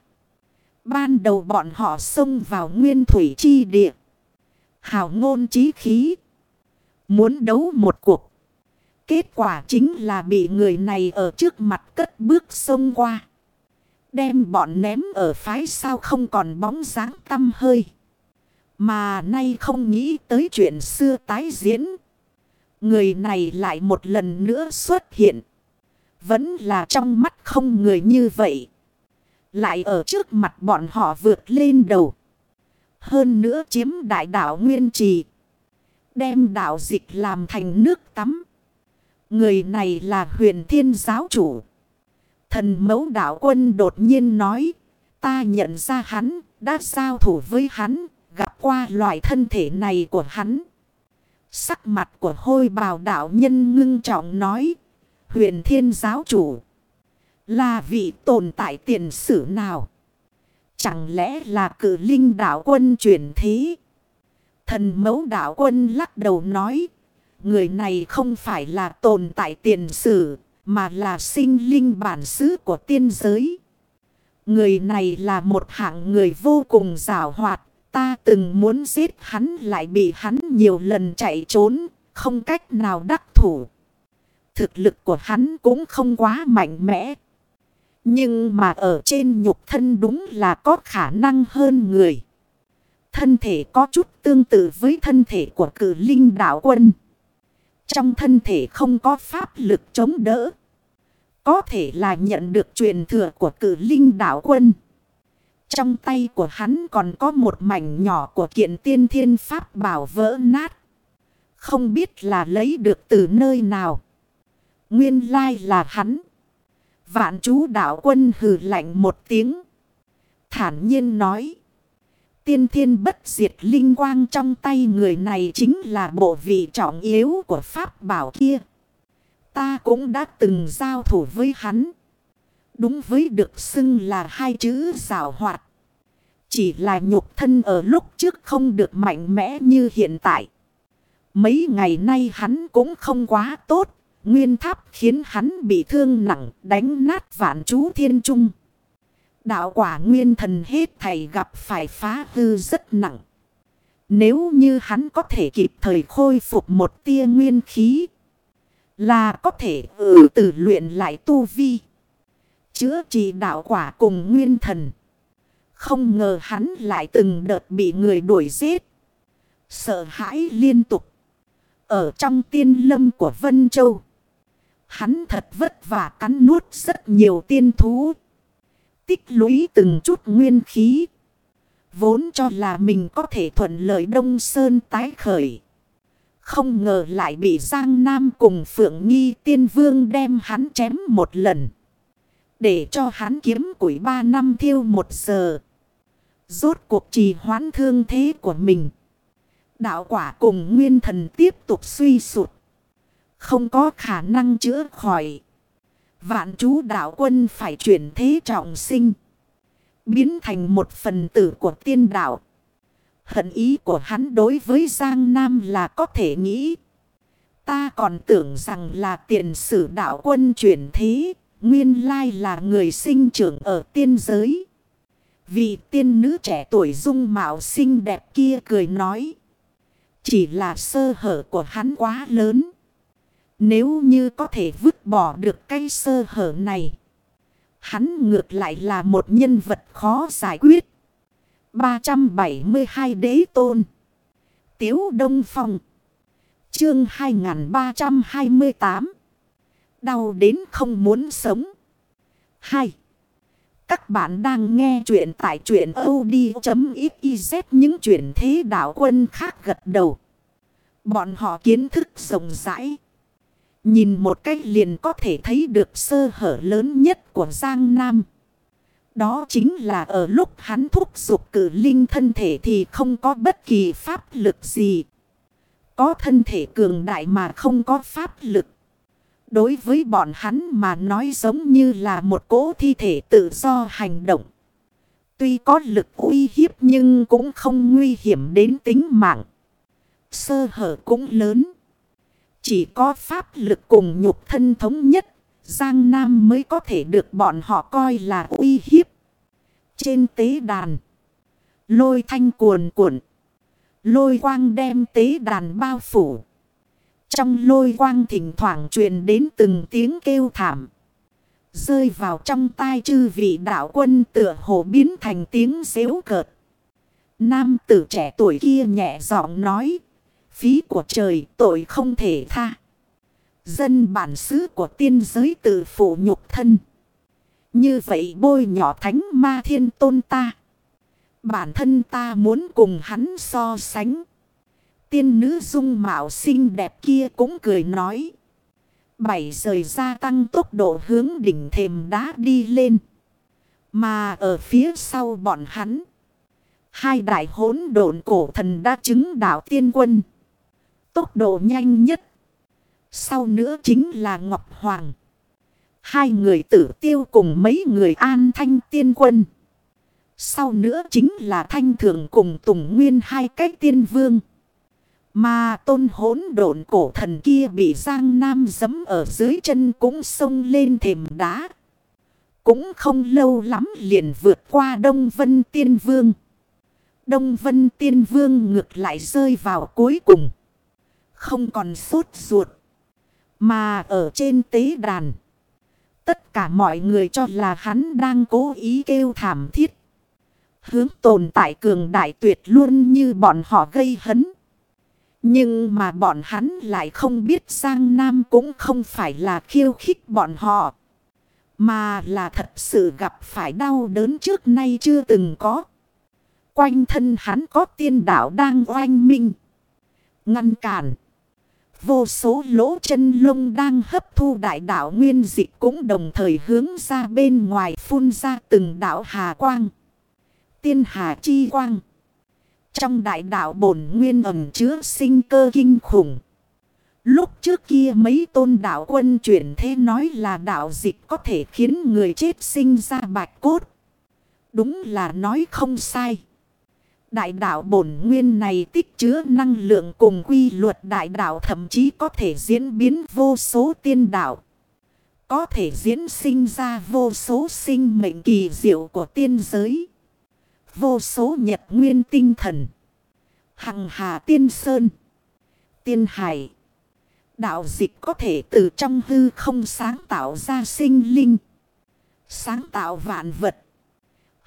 Ban đầu bọn họ xông vào nguyên thủy chi địa. Hào ngôn trí khí. Muốn đấu một cuộc. Kết quả chính là bị người này ở trước mặt cất bước xông qua. Đem bọn ném ở phái sao không còn bóng dáng tâm hơi. Mà nay không nghĩ tới chuyện xưa tái diễn. Người này lại một lần nữa xuất hiện. Vẫn là trong mắt không người như vậy. Lại ở trước mặt bọn họ vượt lên đầu. Hơn nữa chiếm đại đảo Nguyên Trì. Đem đạo dịch làm thành nước tắm. Người này là huyền thiên giáo chủ. Thần mẫu đạo quân đột nhiên nói. Ta nhận ra hắn, đã giao thủ với hắn, gặp qua loại thân thể này của hắn. Sắc mặt của hôi bào đạo nhân ngưng trọng nói. Huyền thiên giáo chủ. Là vị tồn tại tiền sử nào? Chẳng lẽ là cử linh đạo quân chuyển thế? Thần mẫu đạo quân lắc đầu nói. Người này không phải là tồn tại tiền sử. Mà là sinh linh bản xứ của tiên giới. Người này là một hạng người vô cùng rào hoạt. Ta từng muốn giết hắn lại bị hắn nhiều lần chạy trốn. Không cách nào đắc thủ. Thực lực của hắn cũng không quá mạnh mẽ. Nhưng mà ở trên nhục thân đúng là có khả năng hơn người. Thân thể có chút tương tự với thân thể của cử linh đạo quân. Trong thân thể không có pháp lực chống đỡ. Có thể là nhận được truyền thừa của cử linh đạo quân. Trong tay của hắn còn có một mảnh nhỏ của kiện tiên thiên pháp bảo vỡ nát. Không biết là lấy được từ nơi nào. Nguyên lai là hắn. Vạn chú đạo quân hừ lạnh một tiếng. Thản nhiên nói. Tiên thiên bất diệt linh quang trong tay người này chính là bộ vị trọng yếu của pháp bảo kia. Ta cũng đã từng giao thủ với hắn. Đúng với được xưng là hai chữ rào hoạt. Chỉ là nhục thân ở lúc trước không được mạnh mẽ như hiện tại. Mấy ngày nay hắn cũng không quá tốt. Nguyên tháp khiến hắn bị thương nặng, đánh nát vạn chú thiên trung. Đạo quả nguyên thần hết thầy gặp phải phá hư rất nặng. Nếu như hắn có thể kịp thời khôi phục một tia nguyên khí. Là có thể ừ tử luyện lại tu vi. Chữa trị đạo quả cùng nguyên thần. Không ngờ hắn lại từng đợt bị người đuổi giết. Sợ hãi liên tục. Ở trong tiên lâm của Vân Châu. Hắn thật vất vả cắn nuốt rất nhiều tiên thú. Tích lũy từng chút nguyên khí. Vốn cho là mình có thể thuận lợi Đông Sơn tái khởi. Không ngờ lại bị Giang Nam cùng Phượng Nghi tiên vương đem hắn chém một lần. Để cho hắn kiếm củi ba năm thiêu một giờ. Rốt cuộc trì hoãn thương thế của mình. Đạo quả cùng nguyên thần tiếp tục suy sụt. Không có khả năng chữa khỏi. Vạn chú đạo quân phải chuyển thế trọng sinh. Biến thành một phần tử của tiên đạo. Hận ý của hắn đối với Giang Nam là có thể nghĩ. Ta còn tưởng rằng là tiền sử đạo quân chuyển thế. Nguyên lai là người sinh trưởng ở tiên giới. Vì tiên nữ trẻ tuổi dung mạo xinh đẹp kia cười nói. Chỉ là sơ hở của hắn quá lớn. Nếu như có thể vứt bỏ được cái sơ hở này. Hắn ngược lại là một nhân vật khó giải quyết. 372 đế tôn. Tiếu Đông Phong. Chương 2328. Đau đến không muốn sống. 2. Các bạn đang nghe chuyện tại chuyện od.xyz những chuyện thế đạo quân khác gật đầu. Bọn họ kiến thức rộng rãi. Nhìn một cách liền có thể thấy được sơ hở lớn nhất của Giang Nam. Đó chính là ở lúc hắn thúc giục cử linh thân thể thì không có bất kỳ pháp lực gì. Có thân thể cường đại mà không có pháp lực. Đối với bọn hắn mà nói giống như là một cỗ thi thể tự do hành động. Tuy có lực uy hiếp nhưng cũng không nguy hiểm đến tính mạng. Sơ hở cũng lớn. Chỉ có pháp lực cùng nhục thân thống nhất. Giang Nam mới có thể được bọn họ coi là uy hiếp. Trên tế đàn. Lôi thanh cuồn cuộn. Lôi quang đem tế đàn bao phủ. Trong lôi quang thỉnh thoảng truyền đến từng tiếng kêu thảm. Rơi vào trong tai chư vị đạo quân tựa hồ biến thành tiếng xéo cợt. Nam tử trẻ tuổi kia nhẹ giọng nói. Phí của trời, tội không thể tha. Dân bản xứ của tiên giới tự phụ nhục thân. Như vậy bôi nhỏ thánh ma thiên tôn ta. Bản thân ta muốn cùng hắn so sánh. Tiên nữ dung mạo xinh đẹp kia cũng cười nói. Bảy rời gia tăng tốc độ hướng đỉnh thềm đá đi lên. Mà ở phía sau bọn hắn. Hai đại hỗn độn cổ thần đã chứng đạo tiên quân. Tốc độ nhanh nhất. Sau nữa chính là Ngọc Hoàng. Hai người tử tiêu cùng mấy người an thanh tiên quân. Sau nữa chính là thanh thường cùng Tùng Nguyên hai cái tiên vương. Mà tôn hỗn độn cổ thần kia bị Giang Nam giấm ở dưới chân cũng sông lên thềm đá. Cũng không lâu lắm liền vượt qua Đông Vân Tiên Vương. Đông Vân Tiên Vương ngược lại rơi vào cuối cùng. Không còn sốt ruột. Mà ở trên tế đàn. Tất cả mọi người cho là hắn đang cố ý kêu thảm thiết. Hướng tồn tại cường đại tuyệt luôn như bọn họ gây hấn. Nhưng mà bọn hắn lại không biết Giang Nam cũng không phải là khiêu khích bọn họ. Mà là thật sự gặp phải đau đớn trước nay chưa từng có. Quanh thân hắn có tiên đạo đang oanh minh. Ngăn cản. Vô số lỗ chân lông đang hấp thu đại đạo nguyên dịch cũng đồng thời hướng ra bên ngoài phun ra từng đạo hà quang. Tiên hà chi quang. Trong đại đạo bổn nguyên ẩm chứa sinh cơ kinh khủng. Lúc trước kia mấy tôn đạo quân chuyển thế nói là đạo dịch có thể khiến người chết sinh ra bạch cốt. Đúng là nói không sai. Đại đạo bổn nguyên này tích chứa năng lượng cùng quy luật đại đạo thậm chí có thể diễn biến vô số tiên đạo. Có thể diễn sinh ra vô số sinh mệnh kỳ diệu của tiên giới. Vô số nhật nguyên tinh thần. Hằng hà tiên sơn. Tiên hải. Đạo dịch có thể từ trong hư không sáng tạo ra sinh linh. Sáng tạo vạn vật.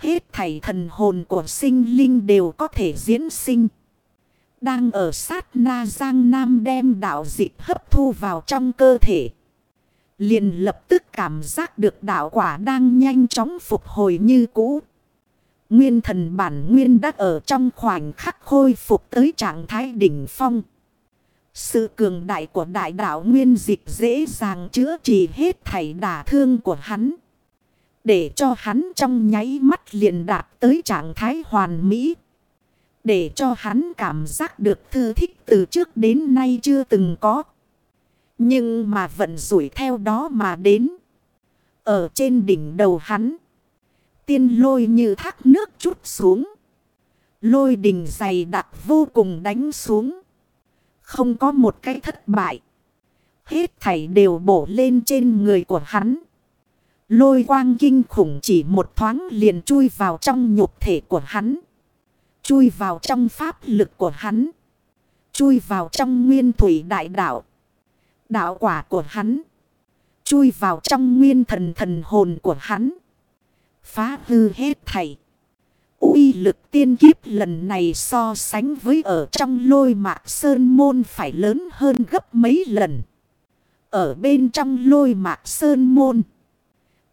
Hết thảy thần hồn của sinh linh đều có thể diễn sinh. Đang ở sát na giang nam đem đạo dịch hấp thu vào trong cơ thể. Liền lập tức cảm giác được đạo quả đang nhanh chóng phục hồi như cũ. Nguyên thần bản nguyên đã ở trong khoảnh khắc khôi phục tới trạng thái đỉnh phong. Sự cường đại của đại đạo nguyên dịch dễ dàng chữa trị hết thảy đả thương của hắn. Để cho hắn trong nháy mắt liền đạt tới trạng thái hoàn mỹ. Để cho hắn cảm giác được thư thích từ trước đến nay chưa từng có. Nhưng mà vận rủi theo đó mà đến. Ở trên đỉnh đầu hắn. Tiên lôi như thác nước chút xuống. Lôi đỉnh dày đặc vô cùng đánh xuống. Không có một cái thất bại. Hết thảy đều bổ lên trên người của hắn. Lôi quang kinh khủng chỉ một thoáng liền chui vào trong nhục thể của hắn. Chui vào trong pháp lực của hắn. Chui vào trong nguyên thủy đại đạo. Đạo quả của hắn. Chui vào trong nguyên thần thần hồn của hắn. Phá hư hết thảy. uy lực tiên kiếp lần này so sánh với ở trong lôi mạc sơn môn phải lớn hơn gấp mấy lần. Ở bên trong lôi mạc sơn môn.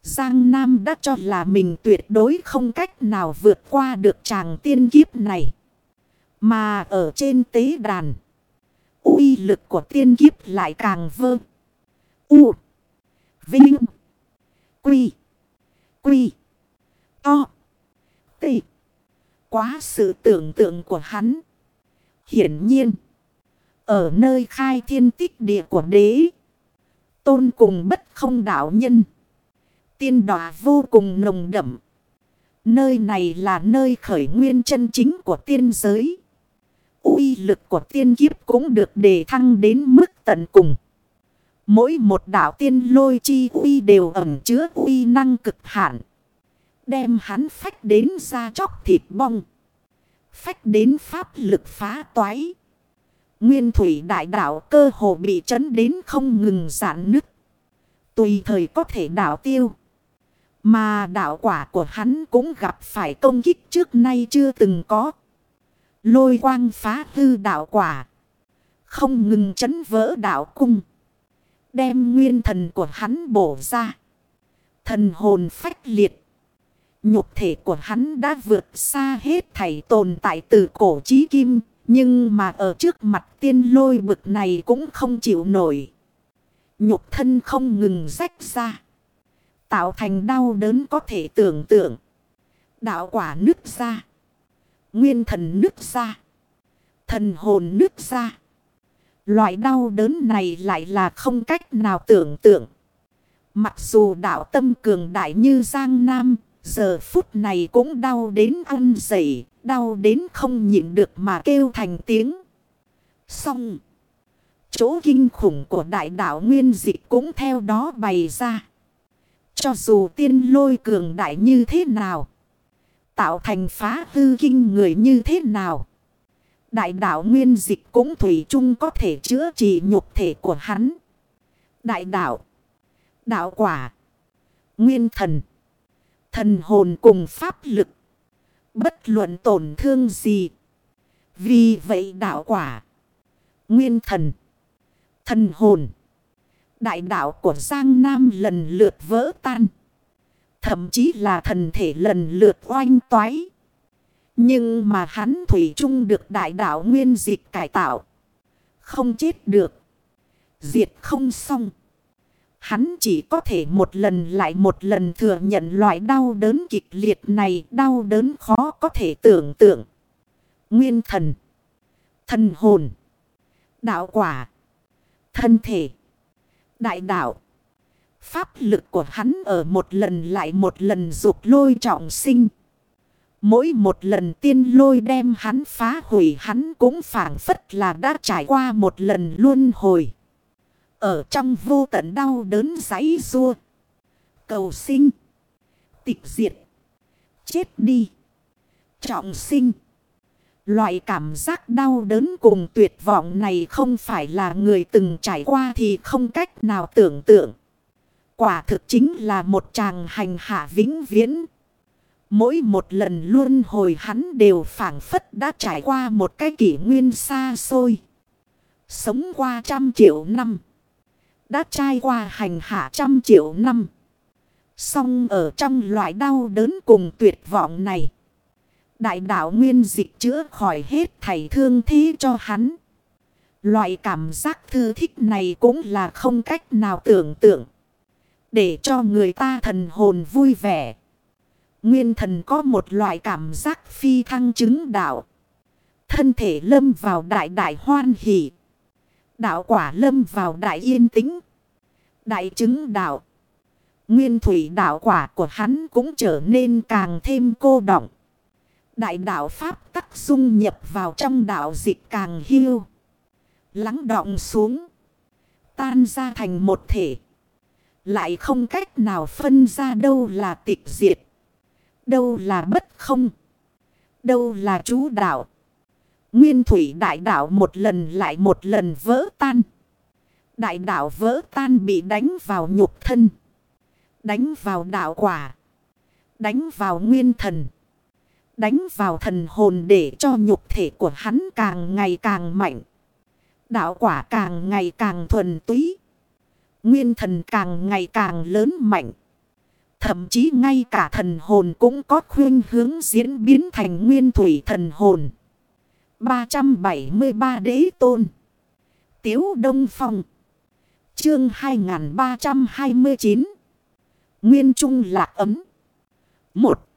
Giang Nam đã cho là mình tuyệt đối không cách nào vượt qua được chàng tiên kiếp này. Mà ở trên tế đàn, uy lực của tiên kiếp lại càng vơ. U. Vinh. Quy. Quy. To. Tị. Quá sự tưởng tượng của hắn. Hiển nhiên. Ở nơi khai thiên tích địa của đế. Tôn cùng bất không đạo nhân tiên đọa vô cùng nồng đậm. Nơi này là nơi khởi nguyên chân chính của tiên giới. uy lực của tiên kiếp cũng được đề thăng đến mức tận cùng. Mỗi một đạo tiên lôi chi uy đều ẩm chứa uy năng cực hạn. Đem hắn phách đến ra chóc thịt bong. Phách đến pháp lực phá toái. Nguyên thủy đại đạo cơ hồ bị chấn đến không ngừng giãn nứt. Tùy thời có thể đảo tiêu. Mà đạo quả của hắn cũng gặp phải công kích trước nay chưa từng có. Lôi quang phá hư đạo quả. Không ngừng chấn vỡ đạo cung. Đem nguyên thần của hắn bổ ra. Thần hồn phách liệt. Nhục thể của hắn đã vượt xa hết thảy tồn tại từ cổ chí kim. Nhưng mà ở trước mặt tiên lôi bực này cũng không chịu nổi. Nhục thân không ngừng rách ra. Tạo thành đau đớn có thể tưởng tượng. Đạo quả nứt ra. Nguyên thần nứt ra. Thần hồn nứt ra. Loại đau đớn này lại là không cách nào tưởng tượng. Mặc dù đạo tâm cường đại như Giang Nam, giờ phút này cũng đau đến ăn dậy, đau đến không nhịn được mà kêu thành tiếng. Xong, chỗ kinh khủng của đại đạo nguyên dịch cũng theo đó bày ra. Cho dù tiên lôi cường đại như thế nào. Tạo thành phá hư kinh người như thế nào. Đại đạo nguyên dịch cũng thủy chung có thể chữa trị nhục thể của hắn. Đại đạo. Đạo quả. Nguyên thần. Thần hồn cùng pháp lực. Bất luận tổn thương gì. Vì vậy đạo quả. Nguyên thần. Thần hồn. Đại đạo của Giang Nam lần lượt vỡ tan. Thậm chí là thần thể lần lượt oanh toái. Nhưng mà hắn thủy chung được đại đạo nguyên dịch cải tạo. Không chết được. Diệt không xong. Hắn chỉ có thể một lần lại một lần thừa nhận loại đau đớn kịch liệt này. Đau đớn khó có thể tưởng tượng. Nguyên thần. Thần hồn. Đạo quả. Thân thể. Đại đạo. Pháp lực của hắn ở một lần lại một lần dục lôi trọng sinh. Mỗi một lần tiên lôi đem hắn phá hủy hắn cũng phản phất là đã trải qua một lần luân hồi. Ở trong vô tận đau đớn giấy rua. Cầu sinh. Tịch diệt. Chết đi. Trọng sinh. Loại cảm giác đau đớn cùng tuyệt vọng này không phải là người từng trải qua thì không cách nào tưởng tượng. Quả thực chính là một chàng hành hạ vĩnh viễn. Mỗi một lần luôn hồi hắn đều phản phất đã trải qua một cái kỷ nguyên xa xôi. Sống qua trăm triệu năm. Đã trải qua hành hạ trăm triệu năm. Xong ở trong loại đau đớn cùng tuyệt vọng này. Đại đạo nguyên dịch chữa khỏi hết thảy thương thế cho hắn. Loại cảm giác thư thích này cũng là không cách nào tưởng tượng. Để cho người ta thần hồn vui vẻ. Nguyên thần có một loại cảm giác phi thăng chứng đạo. Thân thể lâm vào đại đại hoan hỷ. Đạo quả lâm vào đại yên tĩnh. Đại chứng đạo. Nguyên thủy đạo quả của hắn cũng trở nên càng thêm cô động. Đại đạo Pháp tắc dung nhập vào trong đạo dịch càng hiu. Lắng động xuống. Tan ra thành một thể. Lại không cách nào phân ra đâu là tịch diệt. Đâu là bất không. Đâu là chú đạo. Nguyên thủy đại đạo một lần lại một lần vỡ tan. Đại đạo vỡ tan bị đánh vào nhục thân. Đánh vào đạo quả. Đánh vào nguyên thần. Đánh vào thần hồn để cho nhục thể của hắn càng ngày càng mạnh. Đạo quả càng ngày càng thuần túy. Nguyên thần càng ngày càng lớn mạnh. Thậm chí ngay cả thần hồn cũng có khuyên hướng diễn biến thành nguyên thủy thần hồn. 373 đế tôn. Tiếu Đông Phong. Chương 2329. Nguyên Trung Lạc Ấm. 1.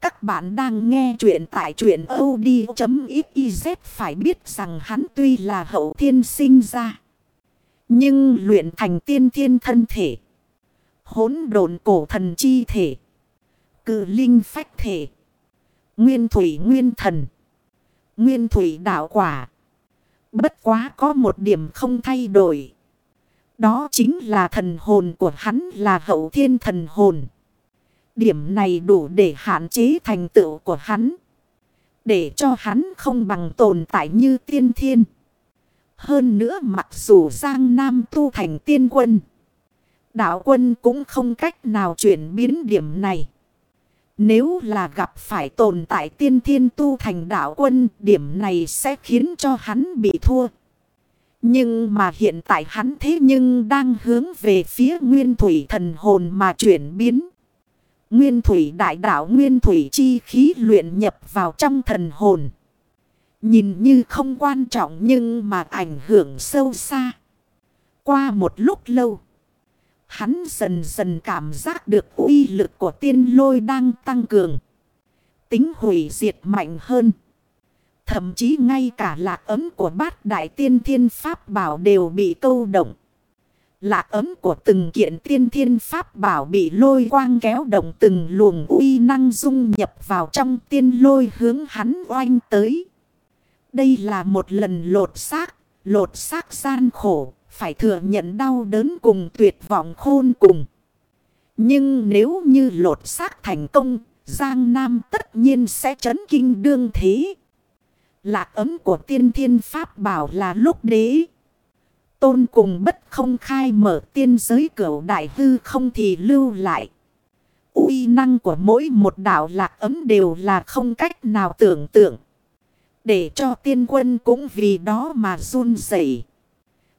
Các bạn đang nghe chuyện tại truyện od.xyz phải biết rằng hắn tuy là hậu thiên sinh ra. Nhưng luyện thành tiên thiên thân thể. hỗn đồn cổ thần chi thể. Cự linh phách thể. Nguyên thủy nguyên thần. Nguyên thủy đạo quả. Bất quá có một điểm không thay đổi. Đó chính là thần hồn của hắn là hậu thiên thần hồn. Điểm này đủ để hạn chế thành tựu của hắn. Để cho hắn không bằng tồn tại như tiên thiên. Hơn nữa mặc dù Giang Nam tu thành tiên quân. Đạo quân cũng không cách nào chuyển biến điểm này. Nếu là gặp phải tồn tại tiên thiên tu thành đạo quân, điểm này sẽ khiến cho hắn bị thua. Nhưng mà hiện tại hắn thế nhưng đang hướng về phía nguyên thủy thần hồn mà chuyển biến. Nguyên thủy đại đạo nguyên thủy chi khí luyện nhập vào trong thần hồn. Nhìn như không quan trọng nhưng mà ảnh hưởng sâu xa. Qua một lúc lâu. Hắn dần dần cảm giác được uy lực của tiên lôi đang tăng cường. Tính hủy diệt mạnh hơn. Thậm chí ngay cả lạc ấm của bát đại tiên thiên pháp bảo đều bị câu động. Lạc ấm của từng kiện tiên thiên pháp bảo bị lôi quang kéo động từng luồng uy năng dung nhập vào trong tiên lôi hướng hắn oanh tới. Đây là một lần lột xác, lột xác gian khổ, phải thừa nhận đau đớn cùng tuyệt vọng khôn cùng. Nhưng nếu như lột xác thành công, Giang Nam tất nhiên sẽ chấn kinh đương thế. Lạc ấm của tiên thiên pháp bảo là lúc đế. Tôn cùng bất không khai mở tiên giới cửu đại hư không thì lưu lại. uy năng của mỗi một đạo lạc ấm đều là không cách nào tưởng tượng. Để cho tiên quân cũng vì đó mà run rẩy.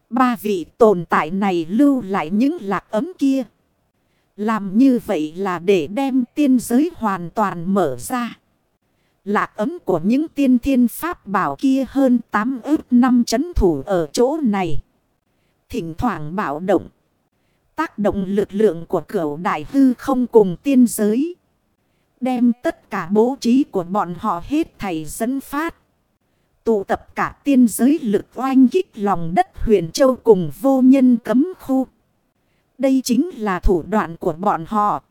Ba vị tồn tại này lưu lại những lạc ấm kia. Làm như vậy là để đem tiên giới hoàn toàn mở ra. Lạc ấm của những tiên thiên pháp bảo kia hơn 8 ước năm chấn thủ ở chỗ này. Thỉnh thoảng bạo động. Tác động lực lượng của cửu đại hư không cùng tiên giới. Đem tất cả bố trí của bọn họ hết thầy dẫn phát. Tụ tập cả tiên giới lực oanh kích lòng đất huyền châu cùng vô nhân cấm khu. Đây chính là thủ đoạn của bọn họ.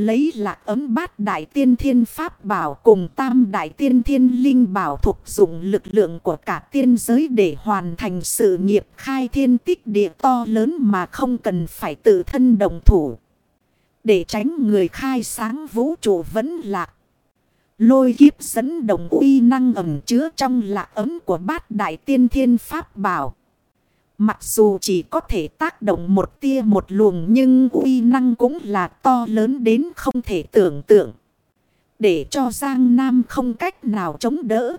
Lấy lạc ấm bát đại tiên thiên pháp bảo cùng tam đại tiên thiên linh bảo thuộc dụng lực lượng của cả tiên giới để hoàn thành sự nghiệp khai thiên tích địa to lớn mà không cần phải tự thân đồng thủ. Để tránh người khai sáng vũ trụ vẫn lạc. Lôi kiếp dẫn đồng uy năng ẩm chứa trong lạc ấm của bát đại tiên thiên pháp bảo. Mặc dù chỉ có thể tác động một tia một luồng nhưng uy năng cũng là to lớn đến không thể tưởng tượng. Để cho Giang Nam không cách nào chống đỡ.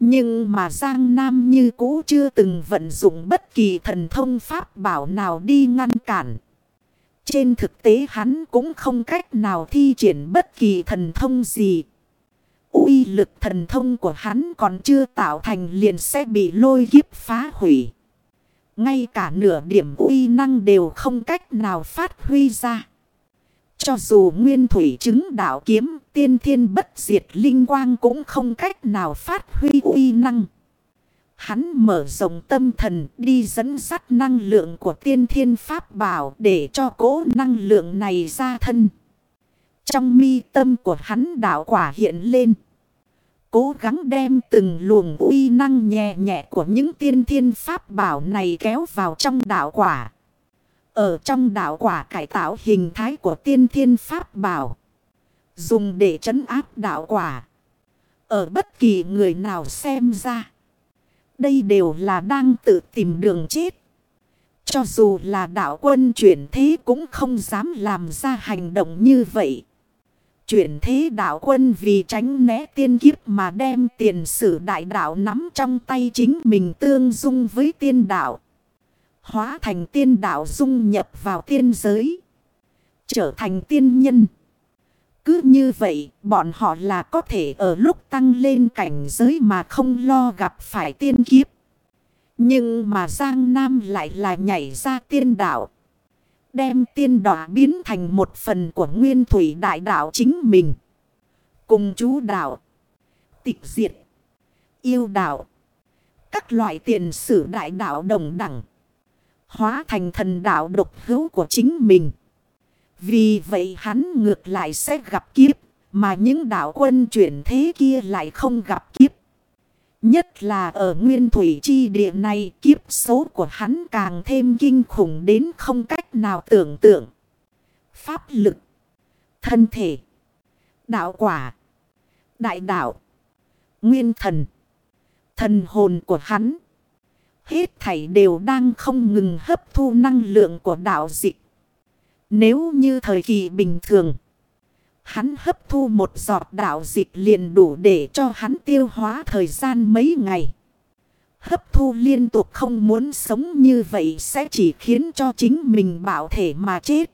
Nhưng mà Giang Nam như cũ chưa từng vận dụng bất kỳ thần thông pháp bảo nào đi ngăn cản. Trên thực tế hắn cũng không cách nào thi triển bất kỳ thần thông gì. uy lực thần thông của hắn còn chưa tạo thành liền sẽ bị lôi kiếp phá hủy. Ngay cả nửa điểm uy năng đều không cách nào phát huy ra. Cho dù nguyên thủy chứng đạo kiếm, tiên thiên bất diệt linh quang cũng không cách nào phát huy uy năng. Hắn mở rộng tâm thần, đi dẫn dắt năng lượng của tiên thiên pháp bảo để cho cố năng lượng này ra thân. Trong mi tâm của hắn đạo quả hiện lên. Cố gắng đem từng luồng uy năng nhẹ nhẹ của những tiên thiên pháp bảo này kéo vào trong đạo quả. Ở trong đạo quả cải tạo hình thái của tiên thiên pháp bảo. Dùng để trấn áp đạo quả. Ở bất kỳ người nào xem ra. Đây đều là đang tự tìm đường chết. Cho dù là đạo quân chuyển thế cũng không dám làm ra hành động như vậy. Chuyển thế đạo quân vì tránh né tiên kiếp mà đem tiền sử đại đạo nắm trong tay chính mình tương dung với tiên đạo. Hóa thành tiên đạo dung nhập vào tiên giới. Trở thành tiên nhân. Cứ như vậy, bọn họ là có thể ở lúc tăng lên cảnh giới mà không lo gặp phải tiên kiếp. Nhưng mà Giang Nam lại là nhảy ra tiên đạo. Đem tiên đỏ biến thành một phần của nguyên thủy đại đạo chính mình. Cùng chú đạo. Tịch diệt. Yêu đạo. Các loại tiền sử đại đạo đồng đẳng. Hóa thành thần đạo độc hữu của chính mình. Vì vậy hắn ngược lại sẽ gặp kiếp. Mà những đạo quân chuyển thế kia lại không gặp kiếp. Nhất là ở nguyên thủy chi địa này kiếp số của hắn càng thêm kinh khủng đến không cách nào tưởng tượng. Pháp lực, thân thể, đạo quả, đại đạo, nguyên thần, thần hồn của hắn. Hết thảy đều đang không ngừng hấp thu năng lượng của đạo dịch. Nếu như thời kỳ bình thường. Hắn hấp thu một giọt đạo dịch liền đủ để cho hắn tiêu hóa thời gian mấy ngày. Hấp thu liên tục không muốn sống như vậy sẽ chỉ khiến cho chính mình bảo thể mà chết.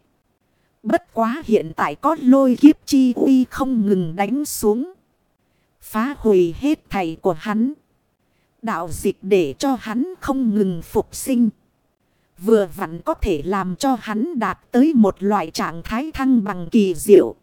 Bất quá hiện tại có lôi kiếp chi uy không ngừng đánh xuống. Phá hủy hết thầy của hắn. Đạo dịch để cho hắn không ngừng phục sinh. Vừa vặn có thể làm cho hắn đạt tới một loại trạng thái thăng bằng kỳ diệu.